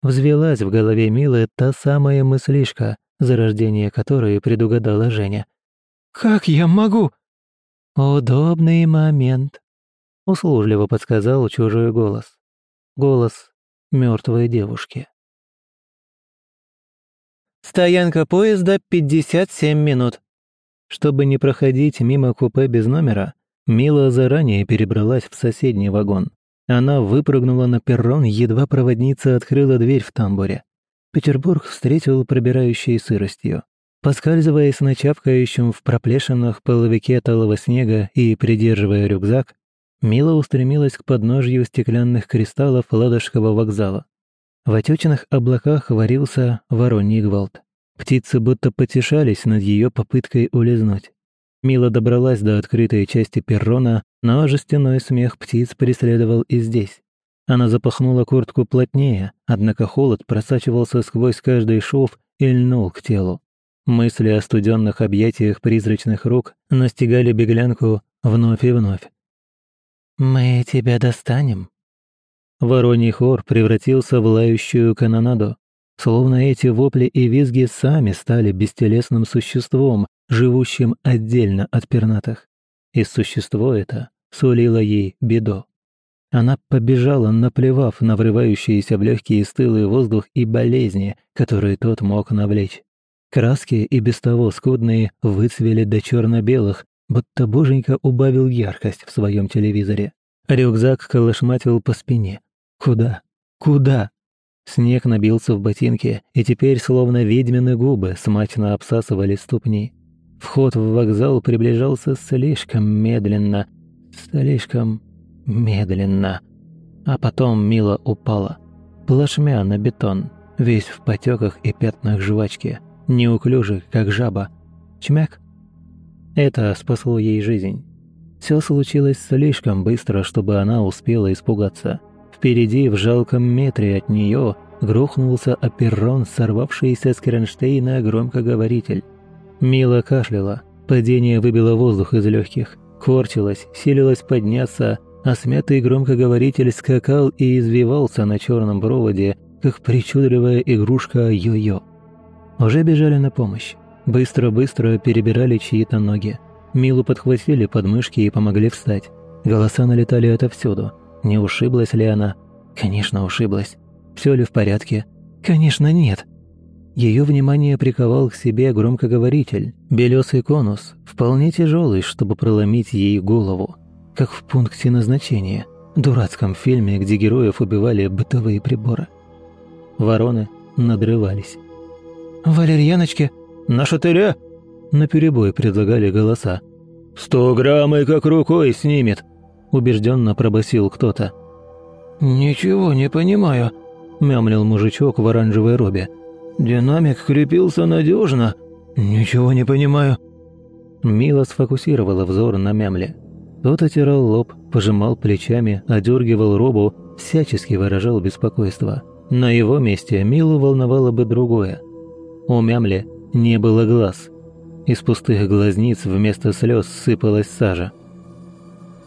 Speaker 2: Взвелась в голове Милы та самая мыслишка, зарождение которой предугадала Женя. «Как я могу?» «Удобный момент», — услужливо подсказал чужой голос. Голос мертвой девушки. «Стоянка поезда 57 минут». Чтобы не проходить мимо купе без номера, Мила заранее перебралась в соседний вагон. Она выпрыгнула на перрон, едва проводница открыла дверь в тамбуре. Петербург встретил пробирающей сыростью. Поскальзываясь на чавкающем в проплешинах половике талого снега и придерживая рюкзак, Мила устремилась к подножью стеклянных кристаллов Ладожского вокзала. В отечных облаках варился вороний гвалт. Птицы будто потешались над ее попыткой улизнуть. Мила добралась до открытой части перрона, но жестяной смех птиц преследовал и здесь. Она запахнула куртку плотнее, однако холод просачивался сквозь каждый шов и льнул к телу. Мысли о студенных объятиях призрачных рук настигали беглянку вновь и вновь. «Мы тебя достанем». Вороний хор превратился в лающую канонаду. Словно эти вопли и визги сами стали бестелесным существом, живущим отдельно от пернатых. И существо это сулило ей беду. Она побежала, наплевав на врывающиеся в легкий стылый воздух и болезни, которые тот мог навлечь. Краски и без того скудные выцвели до черно-белых, будто боженька убавил яркость в своем телевизоре. Рюкзак колышматил по спине. Куда? Куда? Снег набился в ботинке, и теперь словно ведьмины губы смачно обсасывали ступни. Вход в вокзал приближался слишком медленно, слишком медленно. А потом Мила упала, плашмя на бетон, весь в потеках и пятнах жвачки – неуклюжий, как жаба. Чмяк. Это спасло ей жизнь. Все случилось слишком быстро, чтобы она успела испугаться. Впереди, в жалком метре от нее, грохнулся о сорвавшийся с кронштейна громкоговоритель. Мила кашляла. Падение выбило воздух из легких. Корчилась, силилась подняться, а смятый громкоговоритель скакал и извивался на черном проводе, как причудливая игрушка йо-йо. Уже бежали на помощь. Быстро-быстро перебирали чьи-то ноги. Милу подхватили подмышки и помогли встать. Голоса налетали отовсюду. Не ушиблась ли она? Конечно, ушиблась. Все ли в порядке? Конечно, нет. Ее внимание приковал к себе громкоговоритель, белесый конус, вполне тяжелый, чтобы проломить ей голову, как в пункте назначения, дурацком фильме, где героев убивали бытовые приборы. Вороны надрывались.
Speaker 3: «Валерьяночки, на шатыря?» Наперебой предлагали голоса. «Сто грамм и как рукой снимет!» Убежденно пробасил кто-то. «Ничего не понимаю», – мямлил мужичок в оранжевой робе. «Динамик крепился надежно. Ничего не понимаю».
Speaker 1: Мила сфокусировала взор на мямле. Тот отирал лоб, пожимал плечами, одергивал робу, всячески выражал беспокойство. На его месте Милу волновало бы другое – у Мямли не было глаз. Из пустых глазниц вместо слез сыпалась сажа.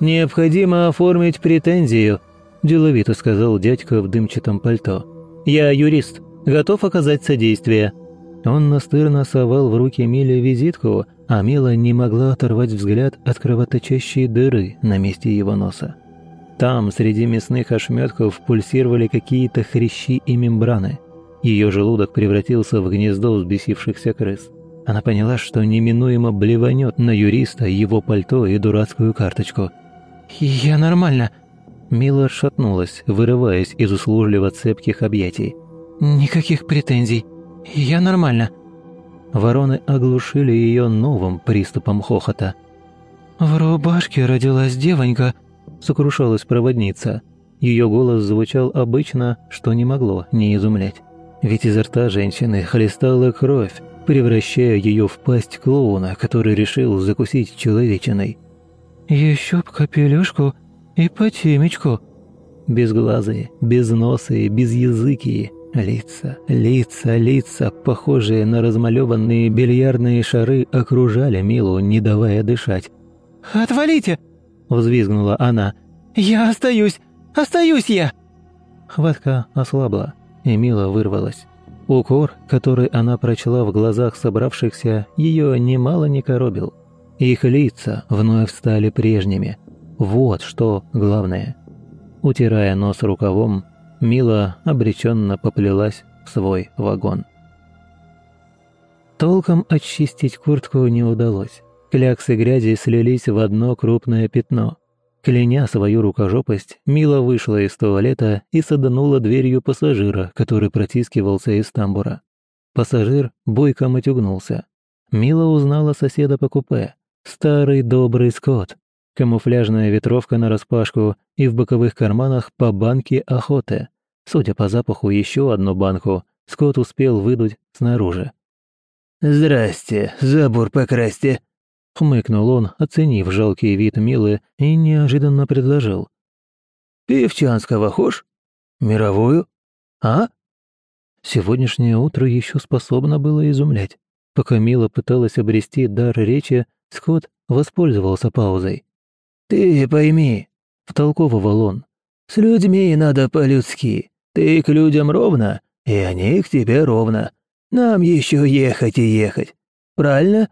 Speaker 2: «Необходимо оформить претензию», – деловито сказал дядька в дымчатом пальто. «Я юрист, готов оказать содействие».
Speaker 1: Он настырно совал в руки Миле визитку, а Мила не могла оторвать взгляд от кровоточащей дыры на месте его носа. Там, среди мясных ошметков, пульсировали какие-то хрящи и мембраны. Ее желудок превратился в гнездо взбесившихся крыс. Она поняла, что неминуемо блеванет на юриста, его пальто и дурацкую карточку.
Speaker 2: «Я нормально»,
Speaker 1: Мила шатнулась, вырываясь из услужливо цепких объятий.
Speaker 2: «Никаких претензий. Я нормально».
Speaker 1: Вороны оглушили ее новым приступом хохота.
Speaker 2: «В рубашке родилась девонька», — сокрушалась проводница.
Speaker 1: Ее голос звучал обычно, что не могло не изумлять. Ведь изо рта женщины хлестала кровь, превращая ее в пасть клоуна, который решил закусить человечиной.
Speaker 2: «Еще б капелюшку и по темечку».
Speaker 1: Безглазые, безносые, безязыкие, лица, лица, лица, похожие на размалеванные бильярдные шары, окружали Милу, не давая дышать.
Speaker 2: «Отвалите!» – взвизгнула она. «Я остаюсь! Остаюсь я!»
Speaker 1: Хватка ослабла, и Мила вырвалась. Укор, который она прочла в глазах собравшихся, ее немало не коробил. Их лица вновь стали прежними – вот что главное. Утирая нос рукавом, Мила обреченно поплелась в свой вагон. Толком очистить куртку не удалось. Кляксы грязи слились в одно крупное пятно. Кляня свою рукожопость, Мила вышла из туалета и саданула дверью пассажира, который протискивался из тамбура. Пассажир бойко матюгнулся. Мила узнала соседа по купе. Старый добрый Скотт, камуфляжная ветровка нараспашку и в боковых карманах по банке охоты. Судя по запаху, еще одну банку Скотт успел выдуть снаружи.
Speaker 3: «Здрасте, забор покрасьте», — хмыкнул он, оценив жалкий вид Милы, и неожиданно предложил. «Певчанского хошь? Мировую? А?»
Speaker 1: Сегодняшнее утро еще способно было изумлять. Пока Мила пыталась обрести дар речи, Скотт воспользовался паузой.
Speaker 3: «Ты пойми», — втолковывал он, — «с людьми надо по-людски. Ты к людям ровно, и они к тебе ровно. Нам еще ехать и ехать. Правильно?»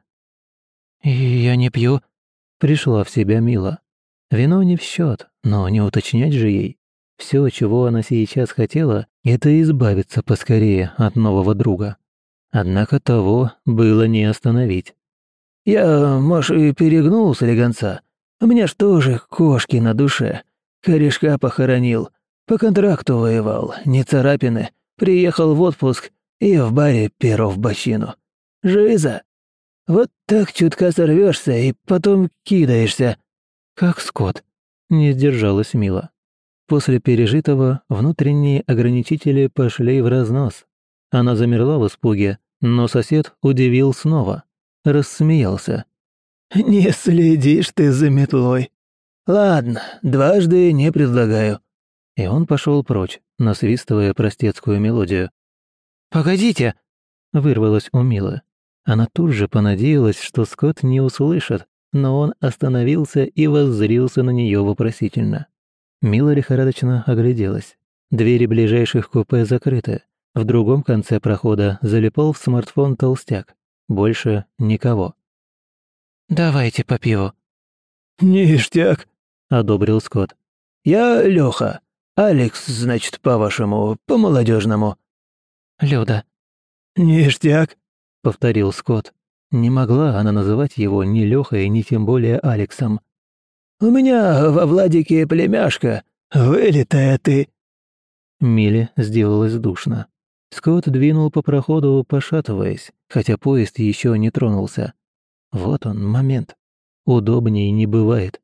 Speaker 2: «Я не пью», —
Speaker 1: пришла в себя Мила. Вино не в счет, но не уточнять же ей. Все, чего она сейчас хотела, это избавиться поскорее от нового друга. Однако того было не остановить.
Speaker 3: «Я, может, и перегнул слегонца, у меня ж тоже кошки на душе. Корешка похоронил. По контракту воевал, не царапины. Приехал в отпуск и в баре перо в бочину. Жиза. Вот так чутка сорвешься и потом кидаешься.
Speaker 1: Как скот. Не сдержалась Мила. После пережитого внутренние ограничители пошли в разнос. Она замерла в испуге, но сосед удивил снова. Рассмеялся.
Speaker 3: «Не следишь ты за метлой. Ладно, дважды не предлагаю».
Speaker 1: И он пошел прочь, насвистывая простецкую мелодию.
Speaker 2: «Погодите!» — вырвалась у Милы.
Speaker 1: Она тут же понадеялась, что Скотт не услышит, но он остановился и воззрился на нее вопросительно. Мила лихорадочно огляделась. Двери ближайших купе закрыты. В другом конце прохода залипал в смартфон толстяк. Больше никого.
Speaker 2: «Давайте по пиву».
Speaker 3: «Ништяк», — одобрил Скотт. «Я Лёха. Алекс, значит, по-вашему, по-молодежному».
Speaker 2: «Люда».
Speaker 3: «Ништяк», —
Speaker 1: повторил Скотт. Не могла она называть его ни Лёхой, ни тем более Алексом.
Speaker 3: «У меня во Владике племяшка. Вылитая ты».
Speaker 1: Миле сделалось душно. Скотт двинул по проходу, пошатываясь, хотя поезд еще не тронулся. Вот он, момент. Удобнее не бывает.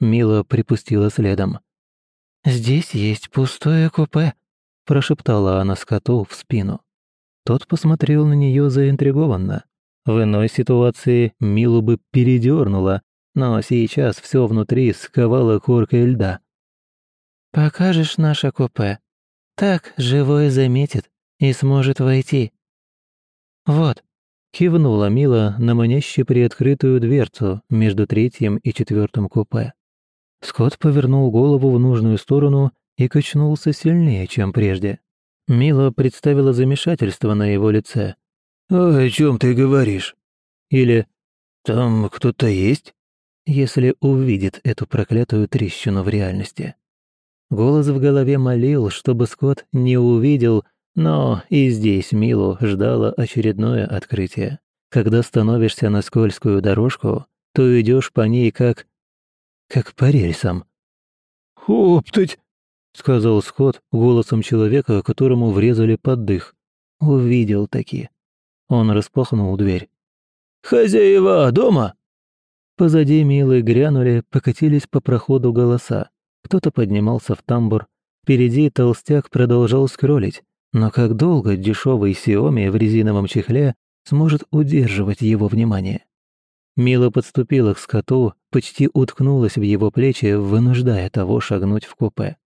Speaker 1: Мила припустила следом.
Speaker 2: «Здесь есть пустое купе», – прошептала она скоту в спину.
Speaker 1: Тот посмотрел на нее заинтригованно. В иной ситуации Милу бы передернула, но сейчас все внутри сковало коркой льда.
Speaker 2: «Покажешь наше купе? Так живой заметит и сможет войти». «Вот»,
Speaker 1: Кивнула Мила на маняще приоткрытую дверцу между третьим и четвертым купе. Скотт повернул голову в нужную сторону и качнулся сильнее, чем прежде. Мила представила замешательство на его лице.
Speaker 3: «О чем ты говоришь?»
Speaker 1: Или
Speaker 3: «Там кто-то есть?»
Speaker 2: Если увидит эту проклятую трещину в реальности. Голос в голове молил, чтобы Скотт не увидел, но и здесь Милу ждало очередное открытие. Когда становишься на скользкую дорожку, то идешь по ней как... как по рельсам.
Speaker 3: «Оптать!»
Speaker 2: — сказал Скотт голосом человека, которому врезали под дых. Увидел таки. Он распахнул дверь.
Speaker 3: «Хозяева дома?»
Speaker 2: Позади Милы грянули, покатились по проходу голоса. Кто-то поднимался в тамбур. Впереди толстяк продолжал скролить. Но как долго дешевый Сиоми в резиновом чехле сможет удерживать его внимание? Мила подступила к скоту, почти уткнулась в его плечи, вынуждая того шагнуть в купе.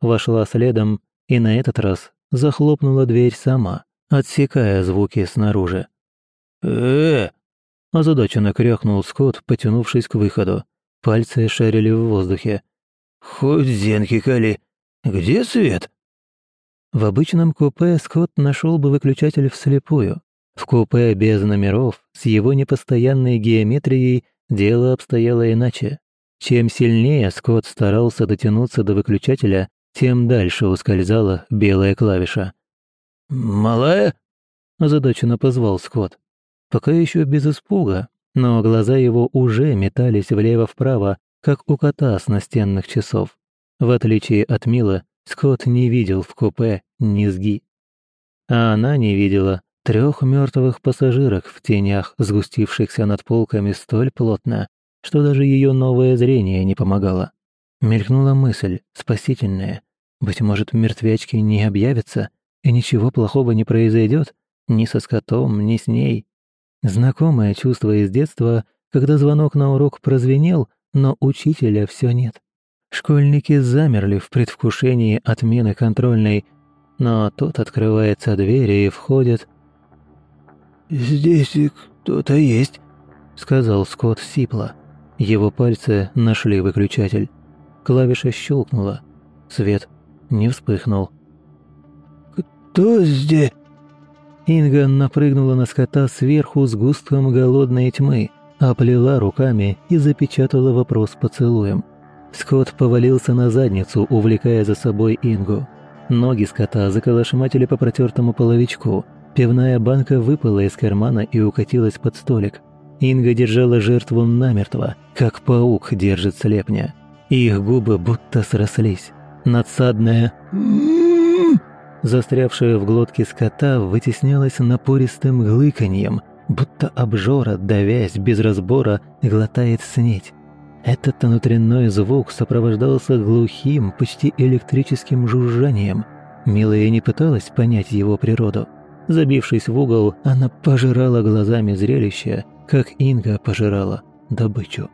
Speaker 2: Вошла следом и на этот раз захлопнула дверь сама, отсекая звуки снаружи.
Speaker 3: э
Speaker 2: Озадаченно крякнул Скотт, потянувшись к выходу. Пальцы шарили в воздухе.
Speaker 3: «Хоть зенки кали. Где свет?»
Speaker 2: В обычном купе Скотт нашел бы выключатель вслепую. В купе без номеров, с его непостоянной геометрией, дело обстояло иначе. Чем сильнее Скотт старался дотянуться до выключателя, тем дальше ускользала белая клавиша.
Speaker 3: «Малая?»
Speaker 2: – озадаченно позвал Скотт. Пока еще без испуга, но глаза его уже метались влево-вправо, как у кота с настенных часов. В отличие от Мила, Скотт не видел в купе низги. А она не видела трех мертвых пассажирок в тенях, сгустившихся над полками столь плотно, что даже ее новое зрение не помогало. Мелькнула мысль, спасительная. Быть может, мертвячки не объявятся, и ничего плохого не произойдет ни со скотом, ни с ней. Знакомое чувство из детства, когда звонок на урок прозвенел, но учителя все нет. Школьники замерли в предвкушении отмены контрольной, но тут открывается дверь и входит...
Speaker 3: «Здесь кто-то есть», —
Speaker 2: сказал Скотт сипло. Его пальцы нашли выключатель. Клавиша щелкнула. Свет не вспыхнул.
Speaker 3: «Кто здесь?»
Speaker 2: Инга напрыгнула на скота сверху с густком голодной тьмы, оплела руками и запечатала вопрос поцелуем. Скот повалился на задницу, увлекая за собой Ингу. Ноги скота заколошматили по протертому половичку. Пивная банка выпала из кармана и укатилась под столик. Инга держала жертву намертво, как паук держит слепня. Их губы будто срослись. Надсадная застрявшая в глотке скота, вытеснялась напористым глыканьем, будто обжора, давясь без разбора, глотает снеть. Этот внутренной звук сопровождался глухим, почти электрическим жужжанием. Милая не пыталась понять его природу. Забившись в угол, она пожирала глазами зрелище, как Инга пожирала добычу.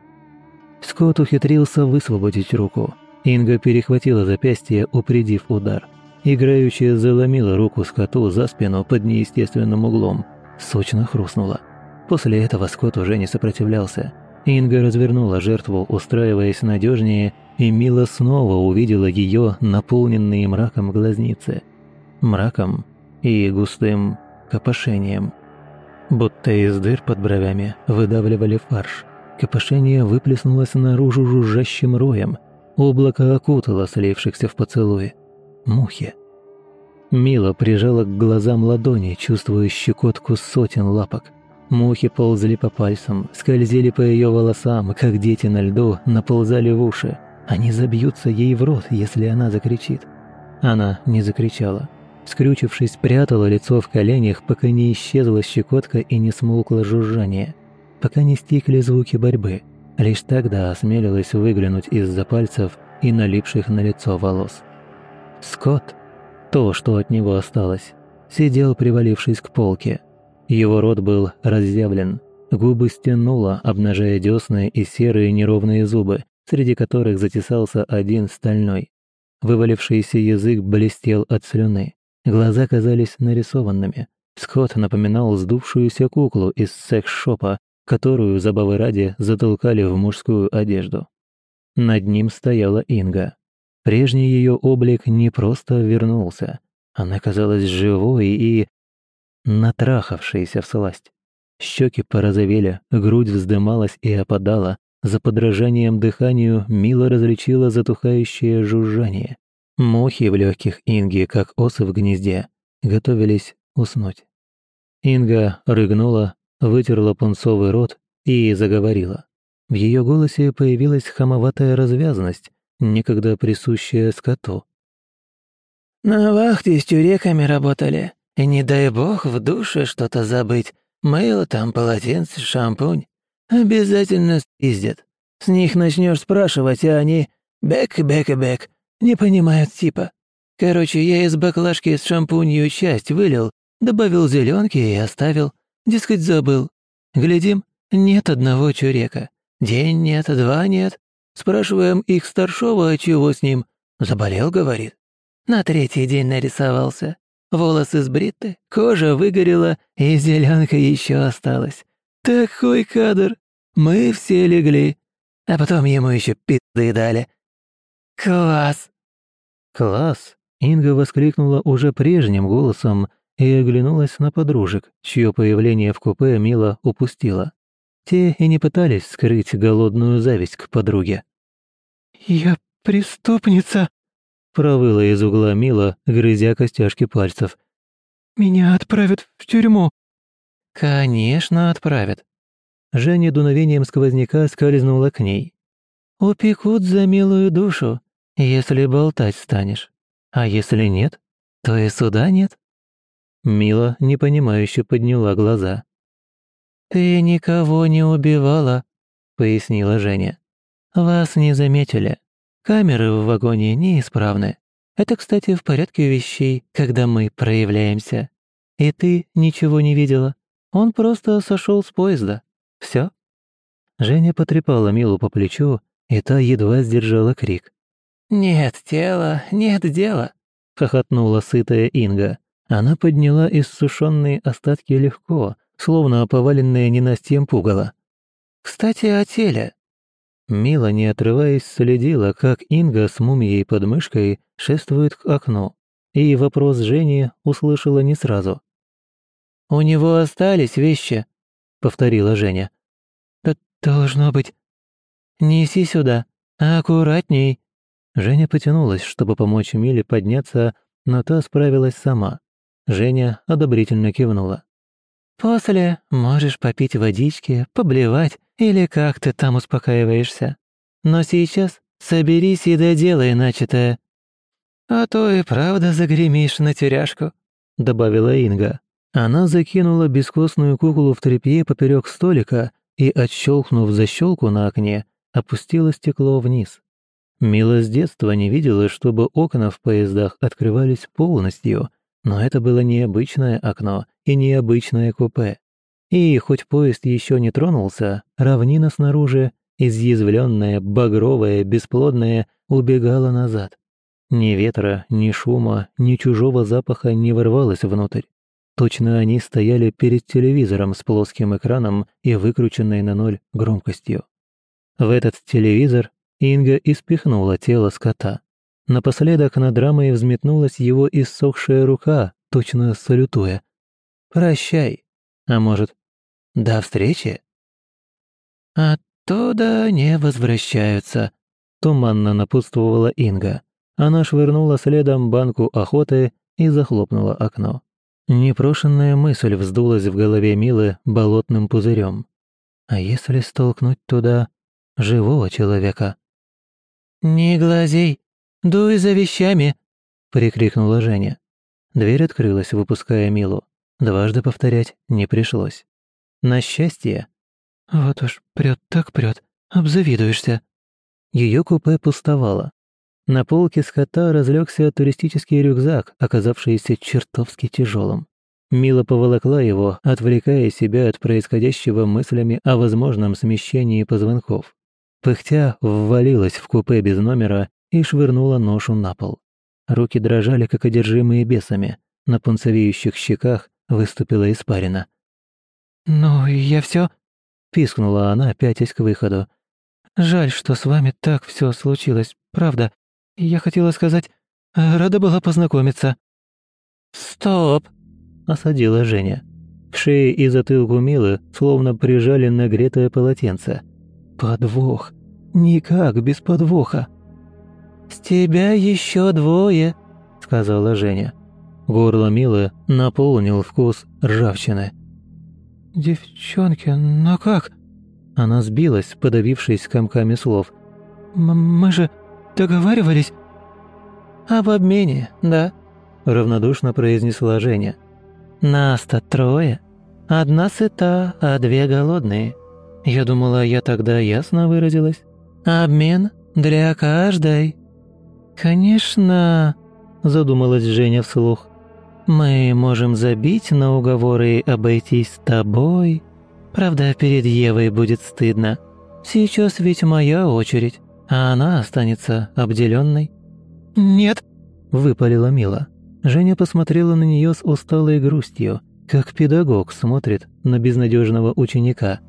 Speaker 2: Скотт ухитрился высвободить руку. Инга перехватила запястье, упредив удар. Играющая заломила руку скоту за спину под неестественным углом. Сочно хрустнула. После этого скот уже не сопротивлялся. Инга развернула жертву, устраиваясь надежнее, и Мила снова увидела ее наполненные мраком глазницы. Мраком и густым копошением. Будто из дыр под бровями выдавливали фарш. Копошение выплеснулось наружу жужжащим роем. Облако окутало слившихся в поцелуе мухи. Мила прижала к глазам ладони, чувствуя щекотку сотен лапок. Мухи ползли по пальцам, скользили по ее волосам, как дети на льду, наползали в уши. Они забьются ей в рот, если она закричит. Она не закричала. Скрючившись, прятала лицо в коленях, пока не исчезла щекотка и не смолкло жужжание. Пока не стихли звуки борьбы. Лишь тогда осмелилась выглянуть из-за пальцев и налипших на лицо волос. Скотт, то, что от него осталось, сидел, привалившись к полке. Его рот был разъявлен, губы стянуло, обнажая десны и серые неровные зубы, среди которых затесался один стальной. Вывалившийся язык блестел от слюны. Глаза казались нарисованными. Скотт напоминал сдувшуюся куклу из секс-шопа, которую, забавы ради, затолкали в мужскую одежду. Над ним стояла Инга. Прежний ее облик не просто вернулся. Она казалась живой и... натрахавшейся в сласть.
Speaker 1: Щеки порозовели, грудь вздымалась и опадала. За подражанием дыханию Мила различила затухающее жужжание. Мухи в легких Инги, как осы в гнезде, готовились уснуть. Инга рыгнула, вытерла пунцовый рот и заговорила. В ее голосе появилась хамоватая развязность, некогда присущая скоту.
Speaker 3: «На вахте с тюреками работали, и не дай бог в душе что-то забыть. Мыло там, полотенце, шампунь. Обязательно спиздят. С них начнешь спрашивать, а они «бэк-бэк-бэк», не понимают типа. Короче, я из баклажки с шампунью часть вылил, добавил зеленки и оставил. Дескать, забыл. Глядим, нет одного чурека. День нет, два нет. Спрашиваем их старшего, а чего с ним. Заболел, говорит. На третий день нарисовался. Волосы сбриты, кожа выгорела, и зеленка еще осталась. Такой кадр. Мы все легли. А потом ему еще пизды дали. Класс.
Speaker 1: Класс. Инга воскликнула уже прежним голосом и оглянулась на подружек, чье появление в купе Мила упустила. Те и не пытались скрыть голодную зависть к подруге.
Speaker 2: «Я преступница!» — провыла из угла Мила, грызя костяшки пальцев. «Меня отправят в тюрьму!»
Speaker 1: «Конечно, отправят!» Женя дуновением сквозняка скользнула к ней. «Упекут за милую душу, если болтать станешь. А если нет, то и суда нет». Мила непонимающе подняла глаза. «Ты никого не убивала», — пояснила Женя. «Вас не заметили. Камеры в вагоне неисправны. Это, кстати, в порядке вещей, когда мы проявляемся. И ты ничего не видела. Он просто сошел с поезда. Все. Женя потрепала Милу по плечу, и та едва сдержала крик.
Speaker 3: «Нет тела, нет дела», — хохотнула сытая Инга.
Speaker 1: Она подняла иссушенные остатки легко, словно поваленное ненастьем пугало.
Speaker 3: «Кстати, о теле».
Speaker 1: Мила, не отрываясь, следила, как Инга с мумией под мышкой шествует к окну, и вопрос Жени услышала не сразу.
Speaker 3: «У него остались вещи», — повторила Женя.
Speaker 2: «Да должно быть. Неси сюда, аккуратней».
Speaker 1: Женя потянулась, чтобы помочь Миле подняться, но та справилась сама. Женя одобрительно кивнула.
Speaker 2: После можешь попить водички, поблевать или как ты там успокаиваешься. Но сейчас соберись и доделай начатое. А то и правда загремишь на тюряшку», — добавила Инга.
Speaker 1: Она закинула бескостную куклу в тряпье поперек столика и, отщелкнув защелку на окне, опустила стекло вниз. Мила с детства не видела, чтобы окна в поездах открывались полностью, но это было необычное окно и необычное купе. И хоть поезд еще не тронулся, равнина снаружи, изъязвленная, багровая, бесплодная, убегала назад. Ни ветра, ни шума, ни чужого запаха не ворвалось внутрь. Точно они стояли перед телевизором с плоским экраном и выкрученной на ноль громкостью. В этот телевизор Инга испихнула тело скота. Напоследок над рамой взметнулась его иссохшая рука, точно салютуя. «Прощай. А может, до встречи?»
Speaker 3: «Оттуда не возвращаются», —
Speaker 1: туманно напутствовала Инга. Она швырнула следом банку охоты и захлопнула окно. Непрошенная мысль вздулась в голове Милы болотным пузырем. А если столкнуть туда живого человека?
Speaker 3: «Не глазей!» «Дуй за вещами!» — прикрикнула Женя.
Speaker 1: Дверь открылась, выпуская Милу. Дважды повторять не пришлось. На счастье...
Speaker 2: «Вот уж прет так прет, обзавидуешься».
Speaker 1: Ее купе пустовало. На полке скота разлегся туристический рюкзак, оказавшийся чертовски тяжелым. Мила поволокла его, отвлекая себя от происходящего мыслями о возможном смещении позвонков. Пыхтя ввалилась в купе без номера и швырнула ношу на пол. Руки дрожали, как одержимые бесами. На пунцовеющих щеках выступила испарина.
Speaker 2: «Ну, я все,
Speaker 1: пискнула она, пятясь к выходу.
Speaker 2: «Жаль, что с вами так все случилось, правда. Я хотела сказать, рада была познакомиться».
Speaker 3: «Стоп!»
Speaker 1: — осадила Женя. К шее и затылку Милы словно прижали нагретое полотенце.
Speaker 3: «Подвох! Никак без подвоха!»
Speaker 2: «С тебя еще двое», — сказала Женя.
Speaker 1: Горло Милы наполнил вкус ржавчины.
Speaker 3: «Девчонки, но как?»
Speaker 1: Она сбилась, подавившись комками слов.
Speaker 3: «Мы же договаривались?»
Speaker 2: «Об обмене, да», — равнодушно произнесла Женя. «Нас-то трое. Одна сыта, а две голодные. Я думала, я тогда ясно выразилась. Обмен для каждой». «Конечно», — задумалась Женя вслух. «Мы можем забить на уговоры и обойтись с тобой. Правда, перед Евой будет стыдно. Сейчас ведь моя очередь, а она останется обделенной».
Speaker 3: «Нет», —
Speaker 1: выпалила Мила. Женя посмотрела на нее с усталой грустью, как педагог смотрит на безнадежного ученика.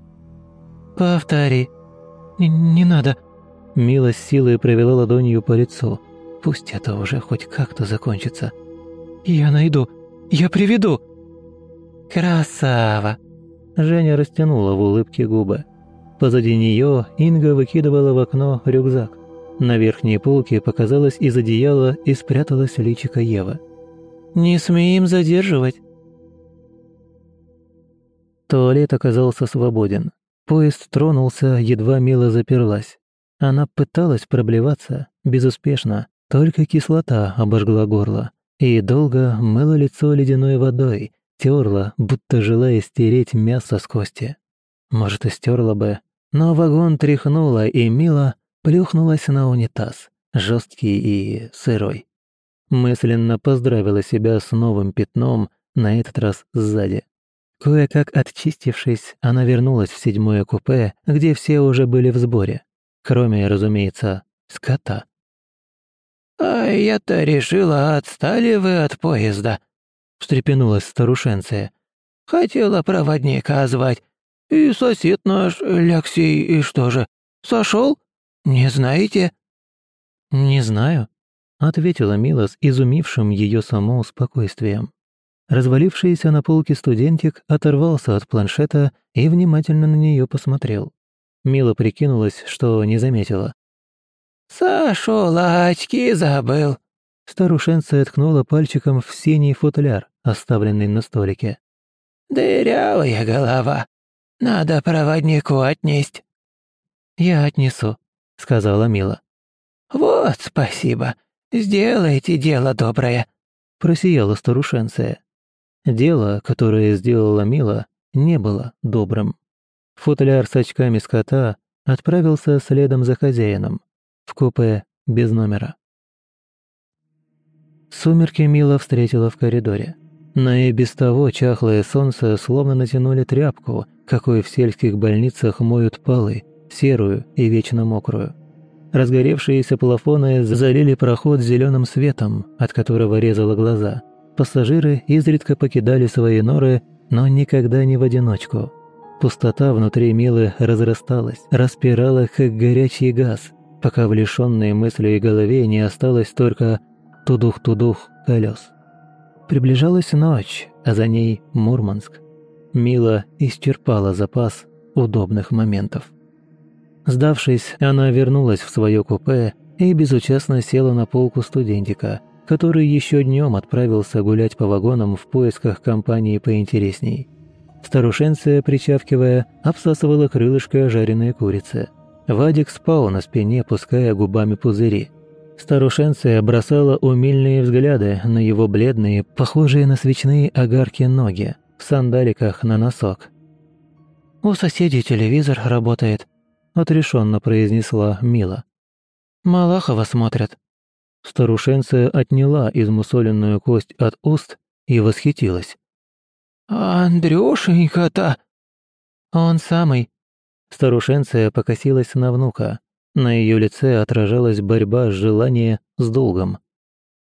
Speaker 2: «Повтори».
Speaker 3: «Не, не надо».
Speaker 1: Мила с силой провела ладонью по лицу. Пусть это уже хоть как-то закончится.
Speaker 3: «Я найду! Я приведу!»
Speaker 2: «Красава!»
Speaker 1: Женя растянула в улыбке губы. Позади нее Инга выкидывала в окно рюкзак. На верхней полке показалось из одеяла и спряталась личико Ева.
Speaker 2: «Не смеем задерживать!»
Speaker 1: Туалет оказался свободен. Поезд тронулся, едва Мила заперлась. Она пыталась проблеваться, безуспешно, только кислота обожгла горло. И долго мыла лицо ледяной водой, терла, будто желая стереть мясо с кости. Может, и стерла бы, но вагон тряхнула, и Мила плюхнулась на унитаз, жесткий и сырой. Мысленно поздравила себя с новым пятном, на этот раз сзади. Кое-как отчистившись, она вернулась в седьмое купе, где все уже были в сборе. Кроме, разумеется, скота.
Speaker 2: «А я-то решила, отстали вы от поезда», — встрепенулась старушенция. «Хотела проводника звать. И сосед наш, Ляксей, и что же, сошел? Не знаете?»
Speaker 1: «Не знаю», — ответила Мила с изумившим ее само. Развалившийся на полке студентик оторвался от планшета и внимательно на нее посмотрел. Мила прикинулась, что не заметила.
Speaker 2: «Сошел, очки забыл».
Speaker 1: Старушенция ткнула пальчиком в синий футляр, оставленный на столике.
Speaker 2: «Дырявая голова. Надо проводнику отнесть».
Speaker 1: «Я отнесу», — сказала Мила.
Speaker 2: «Вот спасибо. Сделайте дело доброе», —
Speaker 1: просияла старушенция. Дело, которое сделала Мила, не было добрым. Футляр с очками скота отправился следом за хозяином в купе без номера. Сумерки Мила встретила в коридоре. На и без того чахлое солнце словно натянули тряпку, какой в сельских больницах моют полы, серую и вечно мокрую. Разгоревшиеся плафоны залили проход зеленым светом, от которого резало глаза. Пассажиры изредка покидали свои норы, но никогда не в одиночку. Пустота внутри Милы разрасталась, распирала, как горячий газ, пока в лишенной мысли и голове не осталось только тудух-тудух колес. Приближалась ночь, а за ней Мурманск. Мила исчерпала запас удобных моментов. Сдавшись, она вернулась в свое купе и безучастно села на полку студентика, который еще днем отправился гулять по вагонам в поисках компании поинтересней. Старушенция, причавкивая, обсасывала крылышко жареной курицы – Вадик спал на спине, пуская губами пузыри. Старушенция бросала умильные взгляды на его бледные, похожие на свечные огарки ноги, в сандаликах на носок. «У соседей телевизор работает», — отрешенно произнесла Мила. «Малахова смотрят». Старушенция отняла измусоленную кость от уст и восхитилась.
Speaker 2: «Андрюшенька-то...»
Speaker 1: «Он самый», Старушенция покосилась на внука. На ее лице отражалась борьба с желанием с долгом.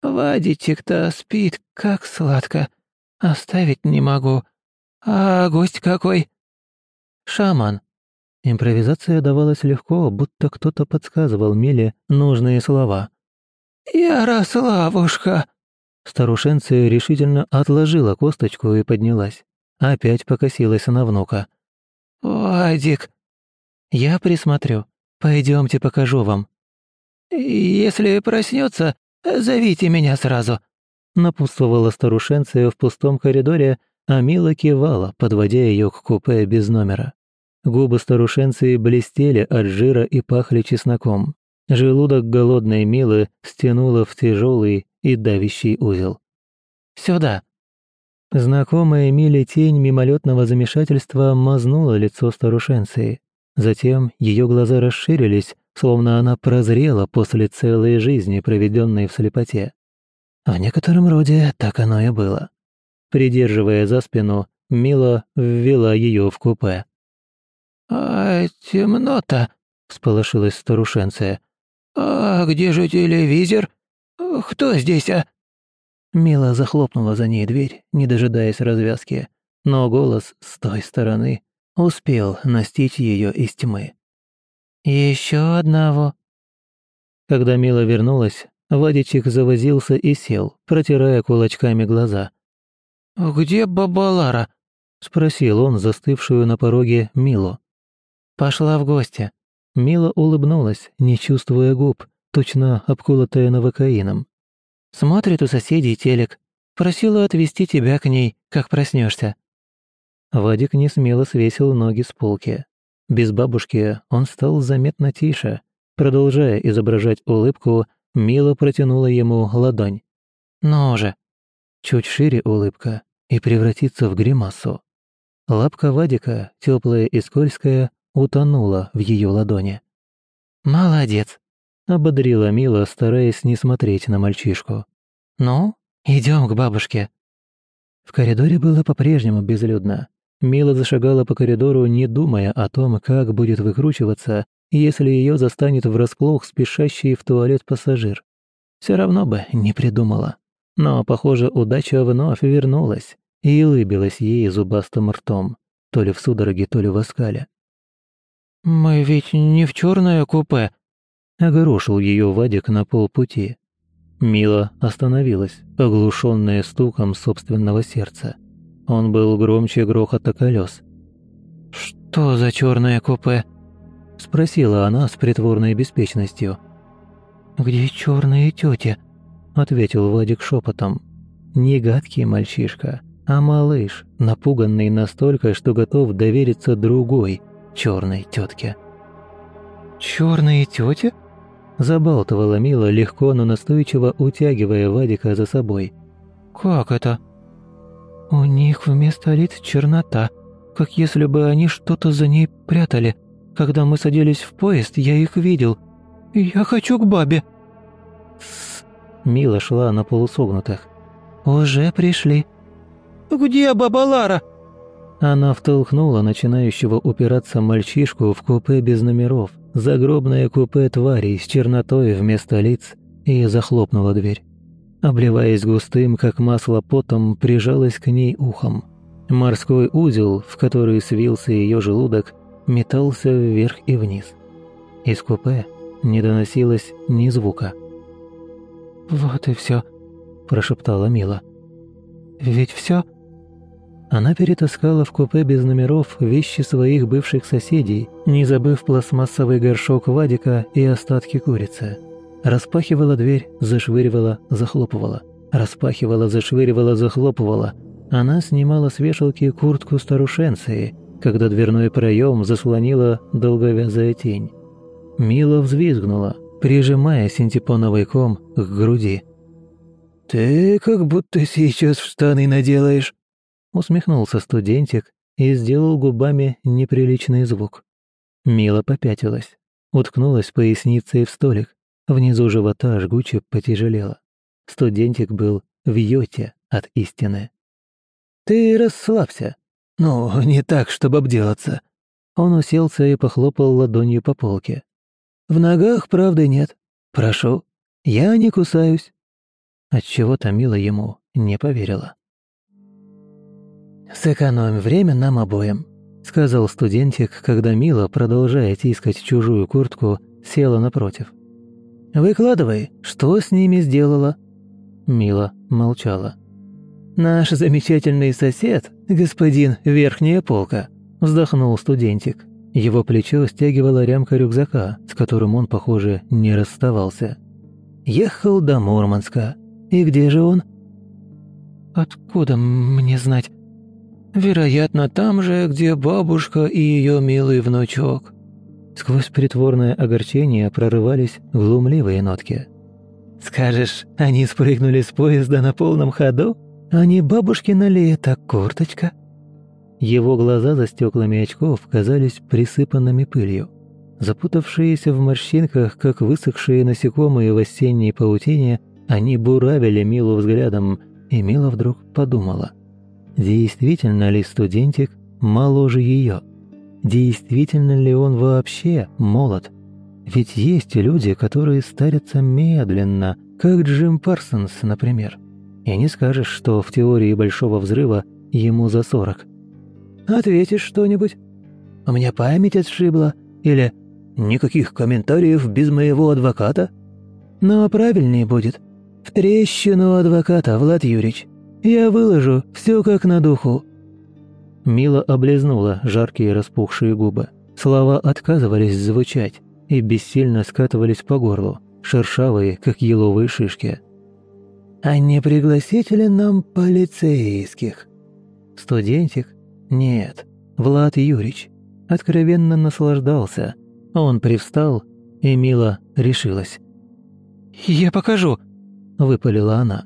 Speaker 2: «Вадичек-то спит, как сладко. Оставить не могу. А гость какой?»
Speaker 1: «Шаман». Импровизация давалась легко, будто кто-то подсказывал Миле нужные слова.
Speaker 2: «Ярославушка!»
Speaker 1: Старушенция решительно отложила косточку и поднялась.
Speaker 2: опять покосилась на внука.
Speaker 3: «Вадик!»
Speaker 2: «Я присмотрю. Пойдемте покажу вам».
Speaker 3: «Если проснется, зовите меня сразу»,
Speaker 2: напутствовала старушенция в пустом коридоре, а Мила кивала, подводя ее к купе без номера. Губы старушенции блестели от жира и пахли чесноком. Желудок голодной Милы стянуло в тяжелый и давящий узел.
Speaker 3: «Сюда!»
Speaker 2: Знакомая Миле тень мимолетного замешательства мазнула лицо старушенции. Затем ее глаза расширились, словно она прозрела после целой жизни, проведенной в слепоте. В некотором роде так оно и было. Придерживая за спину, Мила ввела ее в купе.
Speaker 3: «А темно-то», — всполошилась старушенция. «А где же телевизор? Кто здесь, а?»
Speaker 2: Мила захлопнула за ней дверь, не дожидаясь развязки, но голос с той стороны успел настичь ее из тьмы.
Speaker 3: «Еще одного».
Speaker 2: Когда Мила вернулась, Вадичек завозился и сел, протирая кулачками глаза.
Speaker 3: «Где баба Лара?»
Speaker 2: — спросил он застывшую на пороге Милу.
Speaker 3: «Пошла в гости».
Speaker 2: Мила улыбнулась, не чувствуя губ, точно обколотая новокаином.
Speaker 3: «Смотрит у соседей телек. Просила отвезти тебя к ней, как проснешься.
Speaker 2: Вадик не смело свесил ноги с полки. Без бабушки он стал заметно тише. Продолжая изображать улыбку, Мила протянула ему ладонь.
Speaker 3: «Ну же!»
Speaker 2: Чуть шире улыбка и превратится в гримасу. Лапка Вадика, теплая и скользкая, утонула в ее ладони.
Speaker 3: «Молодец!»
Speaker 2: — ободрила Мила, стараясь не смотреть на мальчишку.
Speaker 3: «Ну, идем к бабушке».
Speaker 2: В коридоре было по-прежнему безлюдно. Мила зашагала по коридору, не думая о том, как будет выкручиваться, если ее застанет врасплох спешащий в туалет пассажир. Все равно бы не придумала. Но, похоже, удача вновь вернулась и улыбилась ей зубастым ртом, то ли в судороге, то ли в оскале.
Speaker 3: «Мы ведь не в черное купе», —
Speaker 2: огорошил ее Вадик на полпути. Мила остановилась, оглушенная стуком собственного сердца. Он был громче грохота колес.
Speaker 3: «Что за черное купе?»
Speaker 2: – спросила она с притворной беспечностью.
Speaker 3: «Где черные тети?»
Speaker 2: – ответил Вадик шепотом. Не гадкий мальчишка, а малыш, напуганный настолько, что готов довериться другой черной тетке.
Speaker 3: «Черные тети?»
Speaker 2: – забалтывала Мила легко, но настойчиво утягивая Вадика за собой.
Speaker 3: «Как это?»
Speaker 2: У них вместо лиц чернота, как если бы они что-то за ней прятали. Когда мы садились в поезд, я их видел. Я хочу к бабе.
Speaker 3: Тссс.
Speaker 2: Мила шла на полусогнутых.
Speaker 3: Уже пришли. Где баба Лара?
Speaker 2: Она втолкнула начинающего упираться мальчишку в купе без номеров, загробное купе тварей с чернотой вместо лиц, и захлопнула дверь обливаясь густым, как масло потом, прижалась к ней ухом. Морской узел, в который свился ее желудок, метался вверх и вниз. Из купе не доносилось ни звука.
Speaker 3: «Вот и все,
Speaker 2: прошептала Мила.
Speaker 3: «Ведь все?
Speaker 2: Она перетаскала в купе без номеров вещи своих бывших соседей, не забыв пластмассовый горшок Вадика и остатки курицы. Распахивала дверь, зашвыривала, захлопывала. Распахивала, зашвыривала, захлопывала. Она снимала с вешалки куртку старушенции, когда дверной проем заслонила долговязая тень. Мила взвизгнула, прижимая синтепоновый ком к груди.
Speaker 3: «Ты как будто сейчас в штаны наделаешь»,
Speaker 2: усмехнулся студентик и сделал губами неприличный звук. Мила попятилась, уткнулась поясницей в столик, Внизу живота жгуче потяжелело. Студентик был в йоте от истины.
Speaker 3: «Ты расслабься. Ну, не так, чтобы обделаться».
Speaker 2: Он уселся и похлопал ладонью по полке.
Speaker 3: «В ногах правды нет. Прошу. Я не кусаюсь».
Speaker 2: Отчего-то Мила ему не поверила.
Speaker 3: «Сэкономим время нам обоим», —
Speaker 2: сказал студентик, когда Мила, продолжая тискать чужую куртку, села напротив.
Speaker 3: Выкладывай, что с ними сделала?»
Speaker 2: Мила молчала.
Speaker 3: «Наш замечательный сосед, господин Верхняя Полка», – вздохнул студентик. Его плечо стягивала рямка рюкзака, с которым он, похоже, не расставался. «Ехал до Мурманска. И где же он?» «Откуда мне знать?» «Вероятно, там же, где бабушка и ее милый внучок». Сквозь притворное огорчение прорывались глумливые нотки. «Скажешь, они спрыгнули с поезда на полном ходу? А не бабушкина ли это курточка?» Его глаза за стеклами очков казались присыпанными пылью. Запутавшиеся в морщинках, как высохшие насекомые в осенней паутине, они буравили Милу взглядом, и Мила вдруг подумала. Действительно ли студентик моложе ее? Действительно ли он вообще молод? Ведь есть люди, которые старятся медленно, как Джим Парсонс, например. И не скажешь, что в теории Большого Взрыва ему за сорок. Ответишь что-нибудь? У меня память отшибла. Или никаких комментариев без моего адвоката? Но правильнее будет. В трещину адвоката, Влад Юрьевич. Я выложу все как на духу». Мила облизнула жаркие распухшие губы. Слова отказывались звучать и бессильно скатывались по горлу, шершавые, как еловые шишки. «А не пригласить ли нам полицейских?» Студентик нет, Влад Юрьевич откровенно наслаждался. Он привстал, и Мила решилась. «Я покажу!» – выпалила она.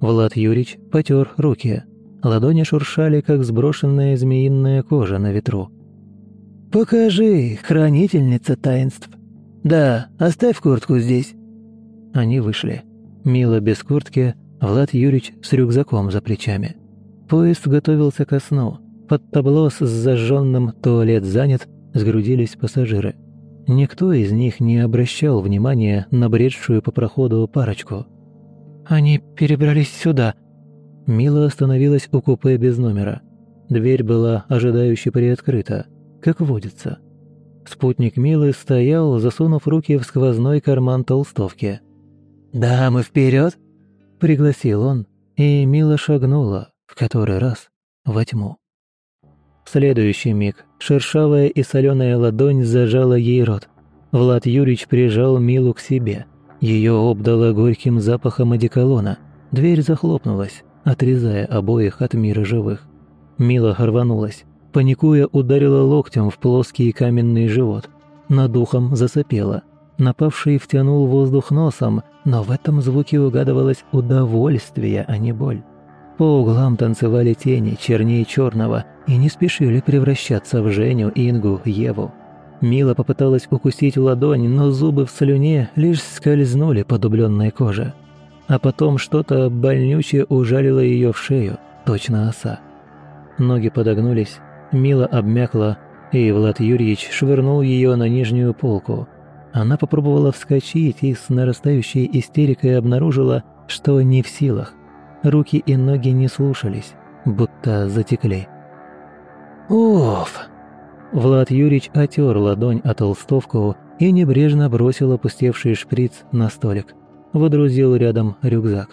Speaker 3: Влад Юрьевич потер руки. Ладони шуршали, как сброшенная змеиная кожа на ветру. «Покажи, хранительница таинств. Да, оставь куртку здесь». Они вышли. Мила без куртки, Влад Юрьевич с рюкзаком за плечами. Поезд готовился ко сну. Под табло с зажженным «туалет занят» сгрудились пассажиры. Никто из них не обращал внимания на бредшую по проходу парочку. «Они перебрались сюда». Мила остановилась у купе без номера. Дверь была ожидающе приоткрыта, как водится. Спутник Милы стоял, засунув руки в сквозной карман толстовки. «Дамы, вперед! пригласил он, и Мила шагнула, в который раз, во тьму. В следующий миг шершавая и соленая ладонь зажала ей рот. Влад Юрьевич прижал Милу к себе. Ее обдало горьким запахом одеколона. Дверь захлопнулась, отрезая обоих от мира живых. Мила рванулась. Паникуя, ударила локтем в плоский каменный живот. Над ухом засопела. Напавший втянул воздух носом, но в этом звуке угадывалось удовольствие, а не боль. По углам танцевали тени чернее черного и не спешили превращаться в Женю, Ингу, Еву. Мила попыталась укусить ладонь, но зубы в слюне лишь скользнули по дубленной коже. А потом что-то больнючее ужалило ее в шею, точно оса. Ноги подогнулись, Мила обмякла, и Влад Юрьевич швырнул ее на нижнюю полку. Она попробовала вскочить и с нарастающей истерикой обнаружила, что не в силах. Руки и ноги не слушались, будто затекли. «Уф!» Влад Юрьевич отер ладонь о толстовку и небрежно бросил опустевший шприц на столик. Водрузил рядом рюкзак.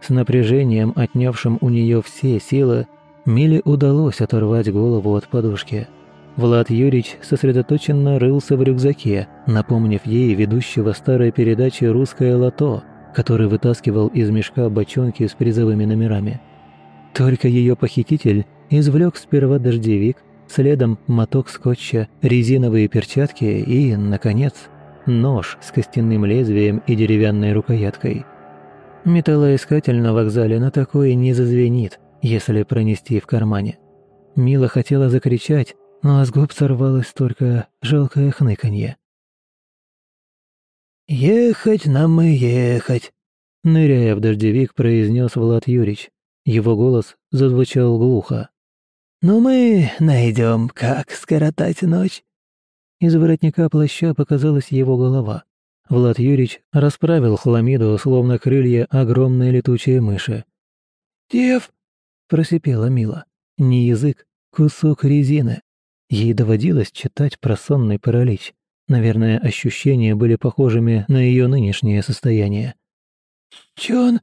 Speaker 3: С напряжением, отнявшим у нее все силы, Миле удалось оторвать голову от подушки. Влад Юрьевич сосредоточенно рылся в рюкзаке, напомнив ей ведущего старой передачи «Русское лото», который вытаскивал из мешка бочонки с призовыми номерами. Только ее похититель извлек сперва дождевик, следом моток скотча, резиновые перчатки и, наконец, нож с костяным лезвием и деревянной рукояткой. Металлоискатель на вокзале на такое не зазвенит, если пронести в кармане. Мила хотела закричать, но с губ сорвалось только жалкое хныканье. «Ехать нам и ехать», — ныряя в дождевик, произнес Влад Юрьевич. Его голос зазвучал глухо. «Но мы найдем, как скоротать ночь». Из воротника плаща показалась его голова. Влад Юрьевич расправил хламиду, словно крылья огромной летучей мыши. «Дев!» — просипела Мила. Не язык, кусок резины. Ей доводилось читать про сонный паралич. Наверное, ощущения были похожими на ее нынешнее состояние. «Чон?»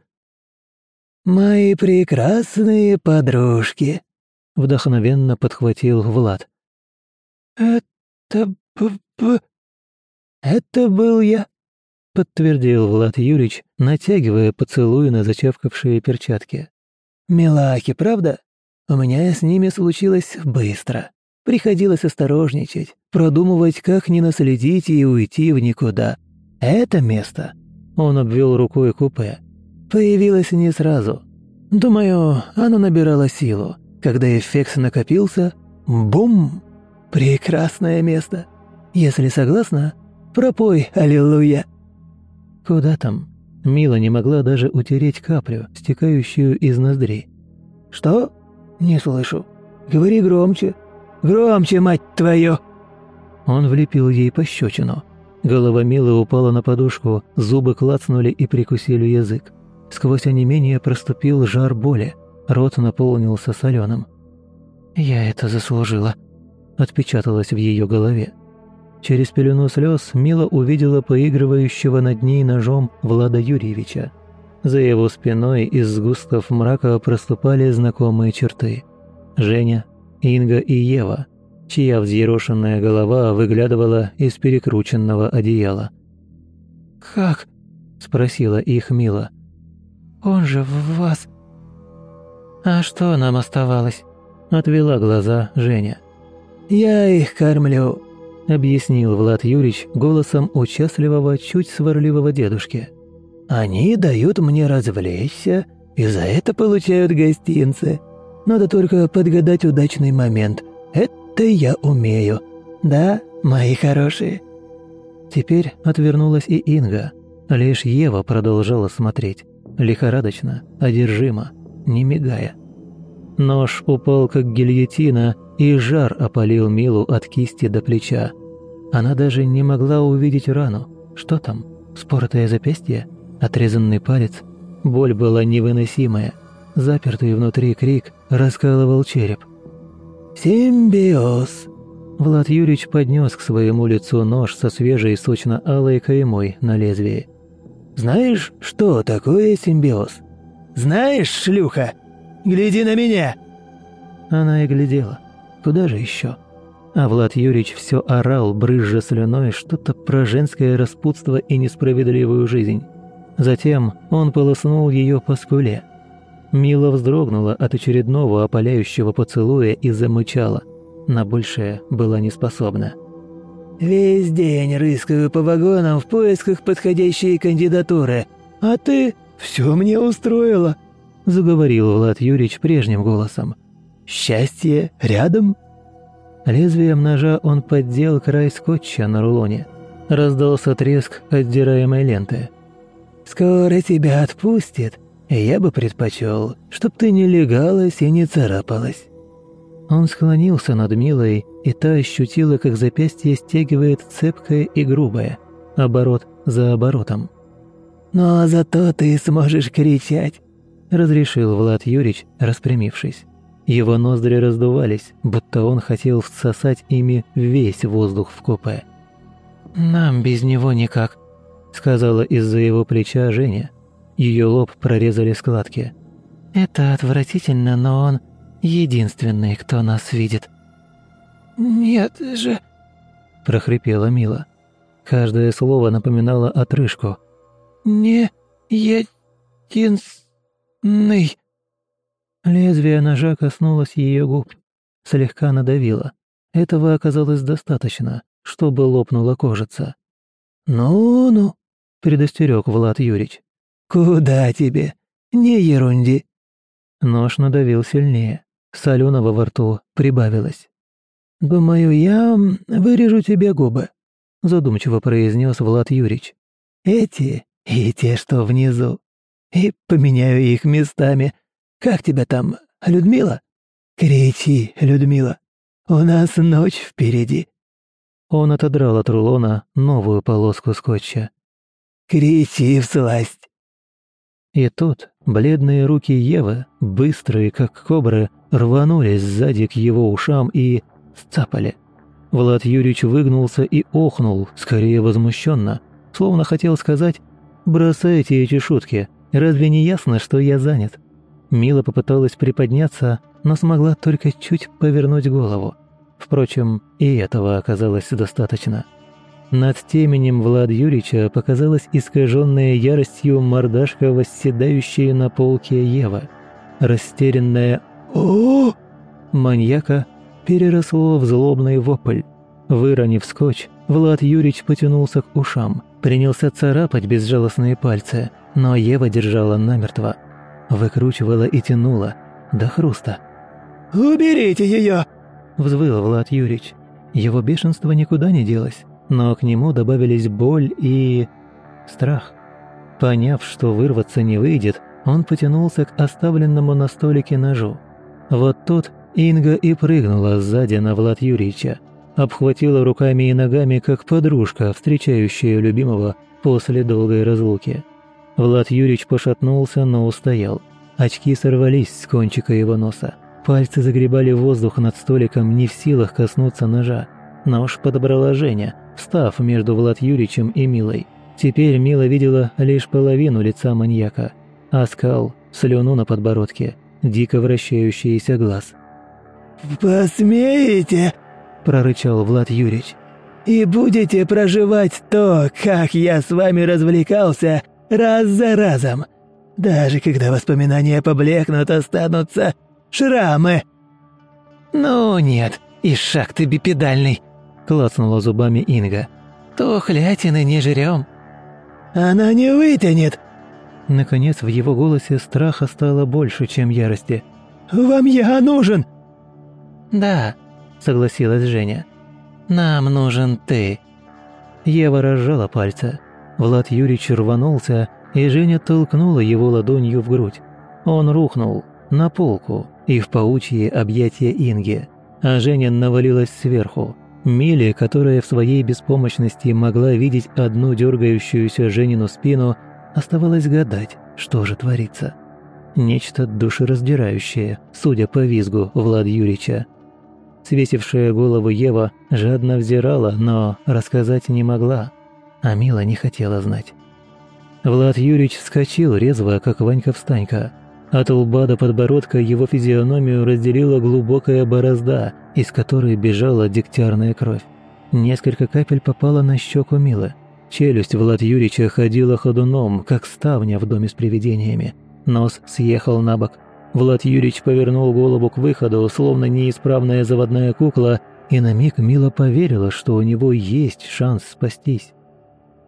Speaker 3: «Мои прекрасные подружки», — вдохновенно подхватил Влад. «Это б... это был я», — подтвердил Влад Юрьевич, натягивая поцелуй на зачавкавшие перчатки. «Милаки, правда? У меня с ними случилось быстро. Приходилось осторожничать, продумывать, как не наследить и уйти в никуда. Это место...» Он обвел рукой купе появилась не сразу. Думаю, оно набирало силу. Когда эффект накопился, бум! Прекрасное место. Если согласна, пропой «Аллилуйя». Куда там? Мила не могла даже утереть каплю, стекающую из ноздрей. «Что? Не слышу. Говори громче. Громче, мать твою!» Он влепил ей пощечину. Голова Милы упала на подушку, зубы клацнули и прикусили язык. Сквозь онемение проступил жар боли, рот наполнился соленым. «Я это заслужила», — отпечаталось в ее голове. Через пелену слез Мила увидела поигрывающего над ней ножом Влада Юрьевича. За его спиной из сгустков мрака проступали знакомые черты. Женя, Инга и Ева, чья взъерошенная голова выглядывала из перекрученного одеяла. «Как?» – спросила их Мила. Он же в вас...» «А что нам оставалось?» – отвела глаза Женя. «Я их кормлю», – объяснил Влад Юрьевич голосом участливого, чуть сварливого дедушки. «Они дают мне развлечься, и за это получают гостинцы. Надо только подгадать удачный момент. Это я умею. Да, мои хорошие?» Теперь отвернулась и Инга. Лишь Ева продолжала смотреть лихорадочно, одержимо, не мигая. Нож упал как гильотина, и жар опалил Милу от кисти до плеча. Она даже не могла увидеть рану. Что там? Споротое запястье? Отрезанный палец? Боль была невыносимая. Запертый внутри крик раскалывал череп. «Симбиоз!» Влад Юрьевич поднес к своему лицу нож со свежей сочно-алой каймой на лезвии. Знаешь, что такое симбиоз? Знаешь, шлюха? Гляди на меня!» Она и глядела. Куда же еще? А Влад Юрьевич все орал, брызжа слюной, что-то про женское распутство и несправедливую жизнь. Затем он полоснул ее по скуле. Мила вздрогнула от очередного опаляющего поцелуя и замычала. На большее была не способна. Весь день рыскаю по вагонам в поисках подходящей кандидатуры, а ты все мне устроила», — заговорил Влад Юрьевич прежним голосом. «Счастье рядом?» Лезвием ножа он поддел край скотча на рулоне. Раздался треск отдираемой ленты. «Скоро тебя отпустит, и я бы предпочел, чтоб ты не легалась и не царапалась. Он склонился над Милой, и та ощутила, как запястье стягивает цепкое и грубое, оборот за оборотом. «Но «Ну, а зато ты сможешь кричать», — разрешил Влад Юрьевич, распрямившись. Его ноздри раздувались, будто он хотел всосать ими весь воздух в купе. «Нам без него никак», — сказала из-за его плеча Женя. Ее лоб прорезали складки. «Это отвратительно, но он единственный, кто нас видит». «Нет же...» – прохрипела Мила. Каждое слово напоминало отрыжку. «Не единственный...» Лезвие ножа коснулось ее губ, слегка надавило. Этого оказалось достаточно, чтобы лопнула кожица. «Ну-ну», — предостерег Влад Юрьевич. «Куда тебе? Не ерунди». Нож надавил сильнее. Соленого во рту прибавилось. «Думаю, я вырежу тебе губы», — задумчиво произнес Влад Юрьевич. «Эти и те, что внизу. И поменяю их местами. Как тебя там, Людмила? Кричи, Людмила. У нас ночь впереди». Он отодрал от рулона новую полоску скотча. «Кричи в сласть!» И тут бледные руки Евы, быстрые как кобры, рванулись сзади к его ушам и сцапали. Влад Юрьевич выгнулся и охнул, скорее возмущенно, словно хотел сказать «Бросайте эти шутки, разве не ясно, что я занят?»
Speaker 1: Мила попыталась приподняться, но смогла только чуть повернуть голову. Впрочем, и этого оказалось достаточно. Над теменем Влад Юрича показалась искаженная яростью мордашка, восседающая на полке Ева. Растерянная о маньяка переросло в злобный вопль. Выронив скотч, Влад Юрич потянулся к ушам, принялся царапать безжалостные пальцы, но Ева держала намертво. Выкручивала и тянула, до хруста.
Speaker 3: «Уберите ее!»
Speaker 1: – взвыл Влад Юрич. Его бешенство никуда не делось но к нему добавились боль и... страх. Поняв, что вырваться не выйдет, он потянулся к оставленному на столике ножу. Вот тут Инга и прыгнула сзади на Влад Юрьевича, обхватила руками и ногами, как подружка, встречающая любимого после долгой разлуки. Влад Юрьевич пошатнулся, но устоял. Очки сорвались с кончика его носа. Пальцы загребали воздух над столиком, не в силах коснуться ножа. Нож подобрала Женя, встав между Влад Юричем и Милой. Теперь Мила видела лишь половину лица маньяка. Оскал, слюну на подбородке, дико вращающийся глаз.
Speaker 3: «Посмеете?» – прорычал Влад Юрич. «И будете проживать то, как я с вами развлекался раз за разом. Даже когда воспоминания поблекнут, останутся шрамы».
Speaker 2: «Ну нет, и шаг ты бипедальный», – клацнула зубами Инга. «Тухлятины не жрем».
Speaker 3: «Она не вытянет!»
Speaker 1: Наконец в его голосе страха стало больше, чем ярости.
Speaker 3: «Вам я нужен!»
Speaker 2: «Да», – согласилась Женя. «Нам нужен ты».
Speaker 1: Ева разжала пальцы. Влад Юрьевич рванулся, и Женя толкнула его ладонью в грудь. Он рухнул на полку и в паучье объятия Инги, а Женя навалилась сверху. Милли, которая в своей беспомощности могла видеть одну дергающуюся Женину спину, оставалось гадать, что же творится. Нечто душераздирающее, судя по визгу Влад Юрича. Свесившая голову Ева жадно взирала, но рассказать не могла, а Мила не хотела знать. Влад Юрич вскочил резво, как Ванька-встанька. От лба до подбородка его физиономию разделила глубокая борозда, из которой бежала дегтярная кровь. Несколько капель попало на щеку Милы. Челюсть Влад Юрича ходила ходуном, как ставня в доме с привидениями. Нос съехал на бок. Влад Юрич повернул голову к выходу, словно неисправная заводная кукла, и на миг Мила поверила, что у него есть шанс спастись.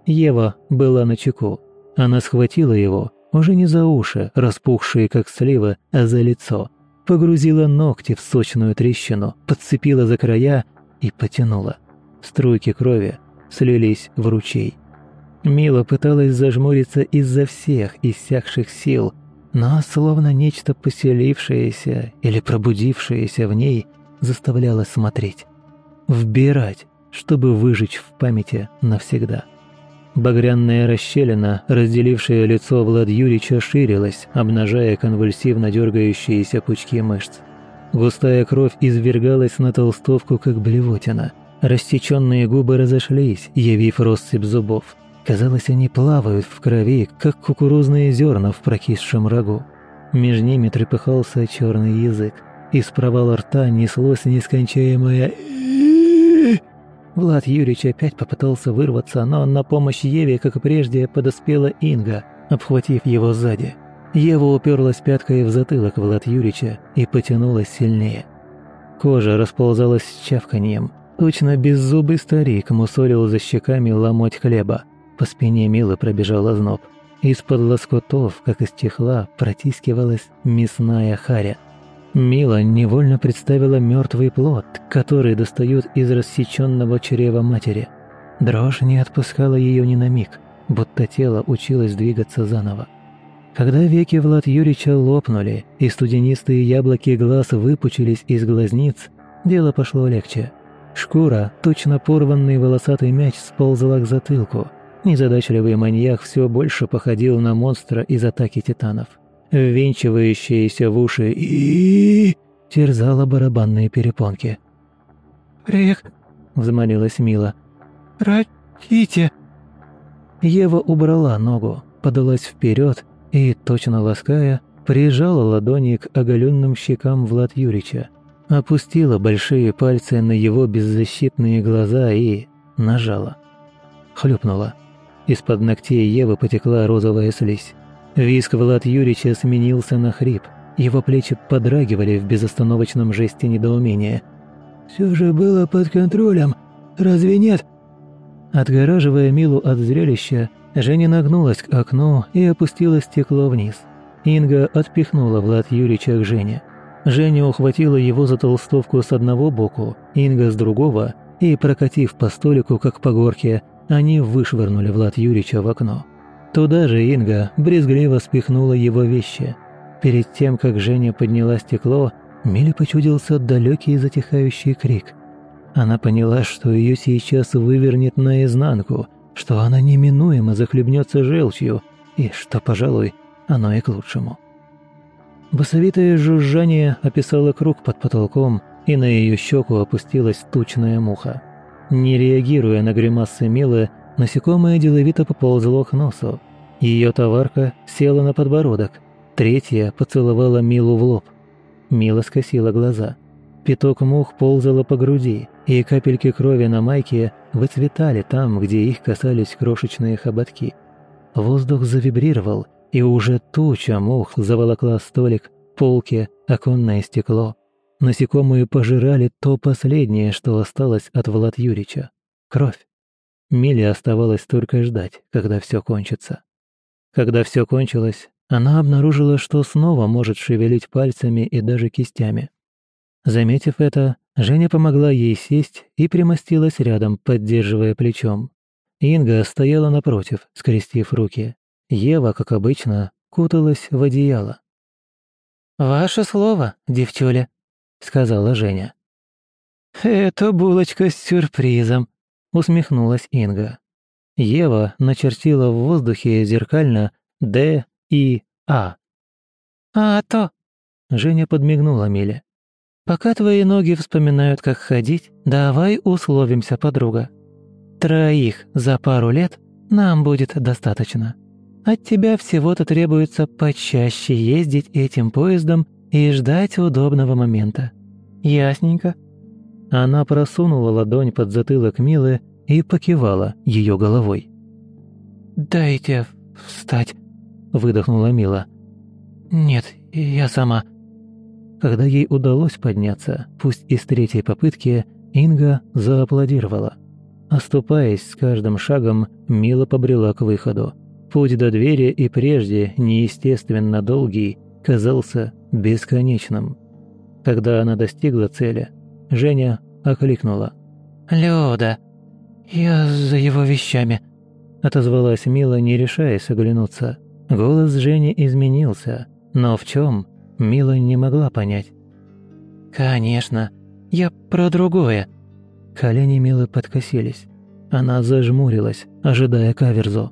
Speaker 1: Ева была на чеку. Она схватила его, уже не за уши, распухшие как сливы, а за лицо. Погрузила ногти в сочную трещину, подцепила за края и потянула. Струйки крови слились в ручей. Мила пыталась зажмуриться из-за всех иссякших сил, но словно нечто поселившееся или пробудившееся в ней заставляло смотреть. Вбирать, чтобы выжечь в памяти навсегда. Багряная расщелина, разделившая лицо Влад Юрича, ширилась, обнажая конвульсивно дергающиеся пучки мышц. Густая кровь извергалась на толстовку, как блевотина. Рассеченные губы разошлись, явив россыпь зубов. Казалось, они плавают в крови, как кукурузные зерна в прокисшем рагу. Между ними трепыхался черный язык. Из провала рта неслось нескончаемое Влад Юрьевич опять попытался вырваться, но на помощь Еве, как и прежде, подоспела Инга, обхватив его сзади. Ева уперлась пяткой в затылок Влад Юрьевича и потянулась сильнее. Кожа расползалась с чавканьем. Точно беззубый старик мусолил за щеками ломоть хлеба. По спине Милы пробежал озноб. Из-под лоскутов, как из чехла, протискивалась мясная харя. Мила невольно представила мертвый плод, который достают из рассеченного чрева матери. Дрожь не отпускала ее ни на миг, будто тело училось двигаться заново. Когда веки Влад Юрича лопнули, и студенистые яблоки глаз выпучились из глазниц, дело пошло легче. Шкура, точно порванный волосатый мяч, сползла к затылку. Незадачливый маньяк все больше походил на монстра из атаки титанов ввинчивающиеся в уши и терзала барабанные перепонки.
Speaker 2: «Рек», — взмолилась Мила, — «простите».
Speaker 1: Ева убрала ногу, подалась вперед и, точно лаская, прижала ладони к оголенным щекам Влад Юрича, опустила большие пальцы на его беззащитные глаза и нажала. Хлюпнула. Из-под ногтей Евы потекла розовая слизь. Виск Влад Юрича сменился на хрип. Его плечи подрагивали в безостановочном жесте недоумения.
Speaker 3: «Все же было под контролем, разве нет?»
Speaker 1: Отгораживая Милу от зрелища, Женя нагнулась к окну и опустила стекло вниз. Инга отпихнула Влад Юрича к Жене. Женя ухватила его за толстовку с одного боку, Инга с другого, и, прокатив по столику, как по горке, они вышвырнули Влад Юрича в окно. Туда же Инга брезгливо спихнула его вещи. Перед тем, как Женя подняла стекло, Миле почудился далекий затихающий крик. Она поняла, что ее сейчас вывернет наизнанку, что она неминуемо захлебнется желчью, и что, пожалуй, оно и к лучшему. Басовитое жужжание описало круг под потолком, и на ее щеку опустилась тучная муха. Не реагируя на гримасы Милы, насекомое деловито поползло к носу. Ее товарка села на подбородок, третья поцеловала Милу в лоб. Мила скосила глаза. Пяток мух ползала по груди, и капельки крови на майке выцветали там, где их касались крошечные хоботки. Воздух завибрировал, и уже туча мух заволокла столик, полки, оконное стекло. Насекомые пожирали то последнее, что осталось от Влад Юрича — кровь. Миле оставалось только ждать, когда все кончится. Когда все кончилось, она обнаружила, что снова может шевелить пальцами и даже кистями. Заметив это, Женя помогла ей сесть и примостилась рядом, поддерживая плечом. Инга стояла напротив, скрестив руки. Ева, как обычно, куталась в одеяло.
Speaker 2: «Ваше слово, девчуля», — сказала Женя.
Speaker 1: «Это булочка с сюрпризом», — усмехнулась Инга. Ева начертила в воздухе зеркально «Д» и «А».
Speaker 2: «А то», — Женя подмигнула Миле. «Пока твои ноги вспоминают, как ходить, давай условимся, подруга. Троих за пару лет нам будет достаточно». От тебя всего-то требуется почаще ездить этим поездом и ждать удобного момента. Ясненько?»
Speaker 1: Она просунула ладонь под затылок Милы и покивала ее головой.
Speaker 2: «Дайте встать», — выдохнула Мила. «Нет, я сама».
Speaker 1: Когда ей удалось подняться, пусть и с третьей попытки, Инга зааплодировала. Оступаясь с каждым шагом, Мила побрела к выходу. Путь до двери и прежде неестественно долгий казался бесконечным. Когда она достигла цели, Женя окликнула.
Speaker 2: «Люда, я за его вещами», —
Speaker 1: отозвалась Мила, не решаясь оглянуться. Голос Жени изменился, но в чем Мила не могла понять.
Speaker 2: «Конечно, я про другое».
Speaker 1: Колени Милы подкосились. Она зажмурилась, ожидая каверзу.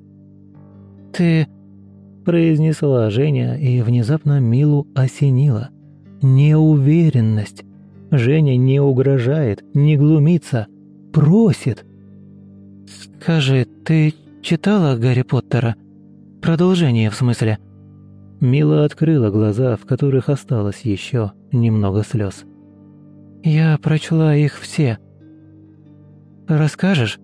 Speaker 2: «Ты...»
Speaker 1: – произнесла Женя, и внезапно Милу осенила. «Неуверенность. Женя не угрожает, не глумится, просит».
Speaker 2: «Скажи, ты читала Гарри Поттера? Продолжение, в смысле?»
Speaker 1: Мила открыла глаза, в которых осталось еще немного слез.
Speaker 2: «Я прочла их все. Расскажешь?»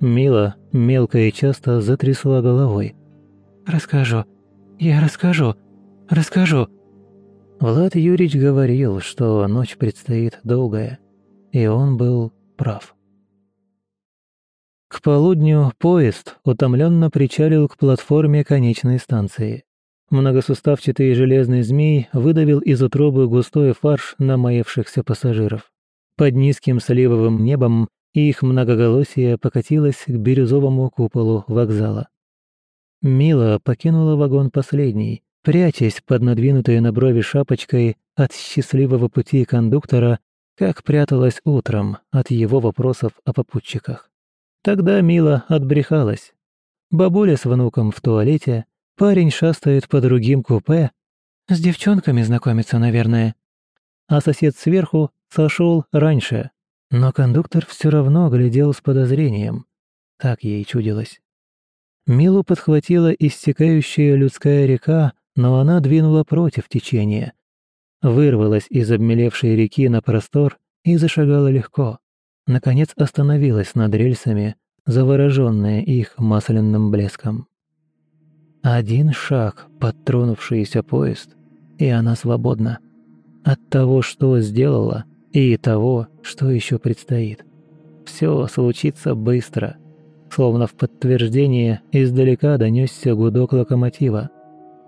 Speaker 1: Мила мелко и часто затрясла головой.
Speaker 2: «Расскажу. Я расскажу. Расскажу».
Speaker 1: Влад Юрьевич говорил, что ночь предстоит долгая, и он был прав. К полудню поезд утомленно причалил к платформе конечной станции. Многосуставчатый железный змей выдавил из утробы густой фарш намаявшихся пассажиров. Под низким сливовым небом их многоголосие покатилось к бирюзовому куполу вокзала. Мила покинула вагон последний, прячась под надвинутой на брови шапочкой от счастливого пути кондуктора, как пряталась утром от его вопросов о попутчиках. Тогда Мила отбрехалась. Бабуля с внуком в туалете, парень шастает по другим купе,
Speaker 2: с девчонками знакомится, наверное.
Speaker 1: А сосед сверху сошел раньше, но кондуктор все равно глядел с подозрением. Так ей чудилось. Милу подхватила истекающая людская река
Speaker 2: но она двинула против течения. Вырвалась из обмелевшей реки на простор и зашагала легко. Наконец остановилась над рельсами, завороженная их масляным блеском. Один шаг под тронувшийся поезд, и она свободна. От того, что сделала, и того, что еще предстоит. Все случится быстро. Словно в подтверждение издалека донесся гудок локомотива.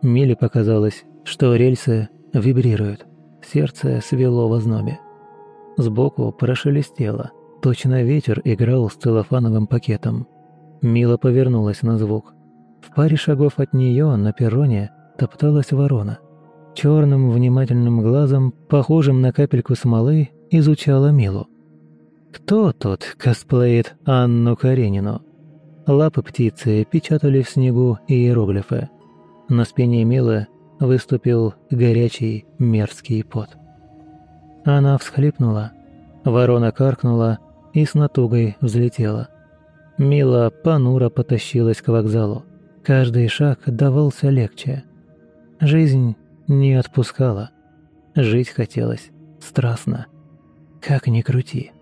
Speaker 2: Миле показалось, что рельсы вибрируют. Сердце свело в ознобе. Сбоку прошелестело. Точно ветер играл с целлофановым пакетом. Мила повернулась на звук. В паре шагов от нее на перроне топталась ворона. Черным внимательным глазом, похожим на капельку смолы, изучала Милу. Кто тут косплеит Анну Каренину? Лапы птицы печатали в снегу иероглифы. На спине Милы выступил горячий мерзкий пот. Она всхлипнула. Ворона каркнула и с натугой взлетела. Мила понуро потащилась к вокзалу. Каждый шаг давался легче. Жизнь не отпускала. Жить хотелось страстно. Как ни крути.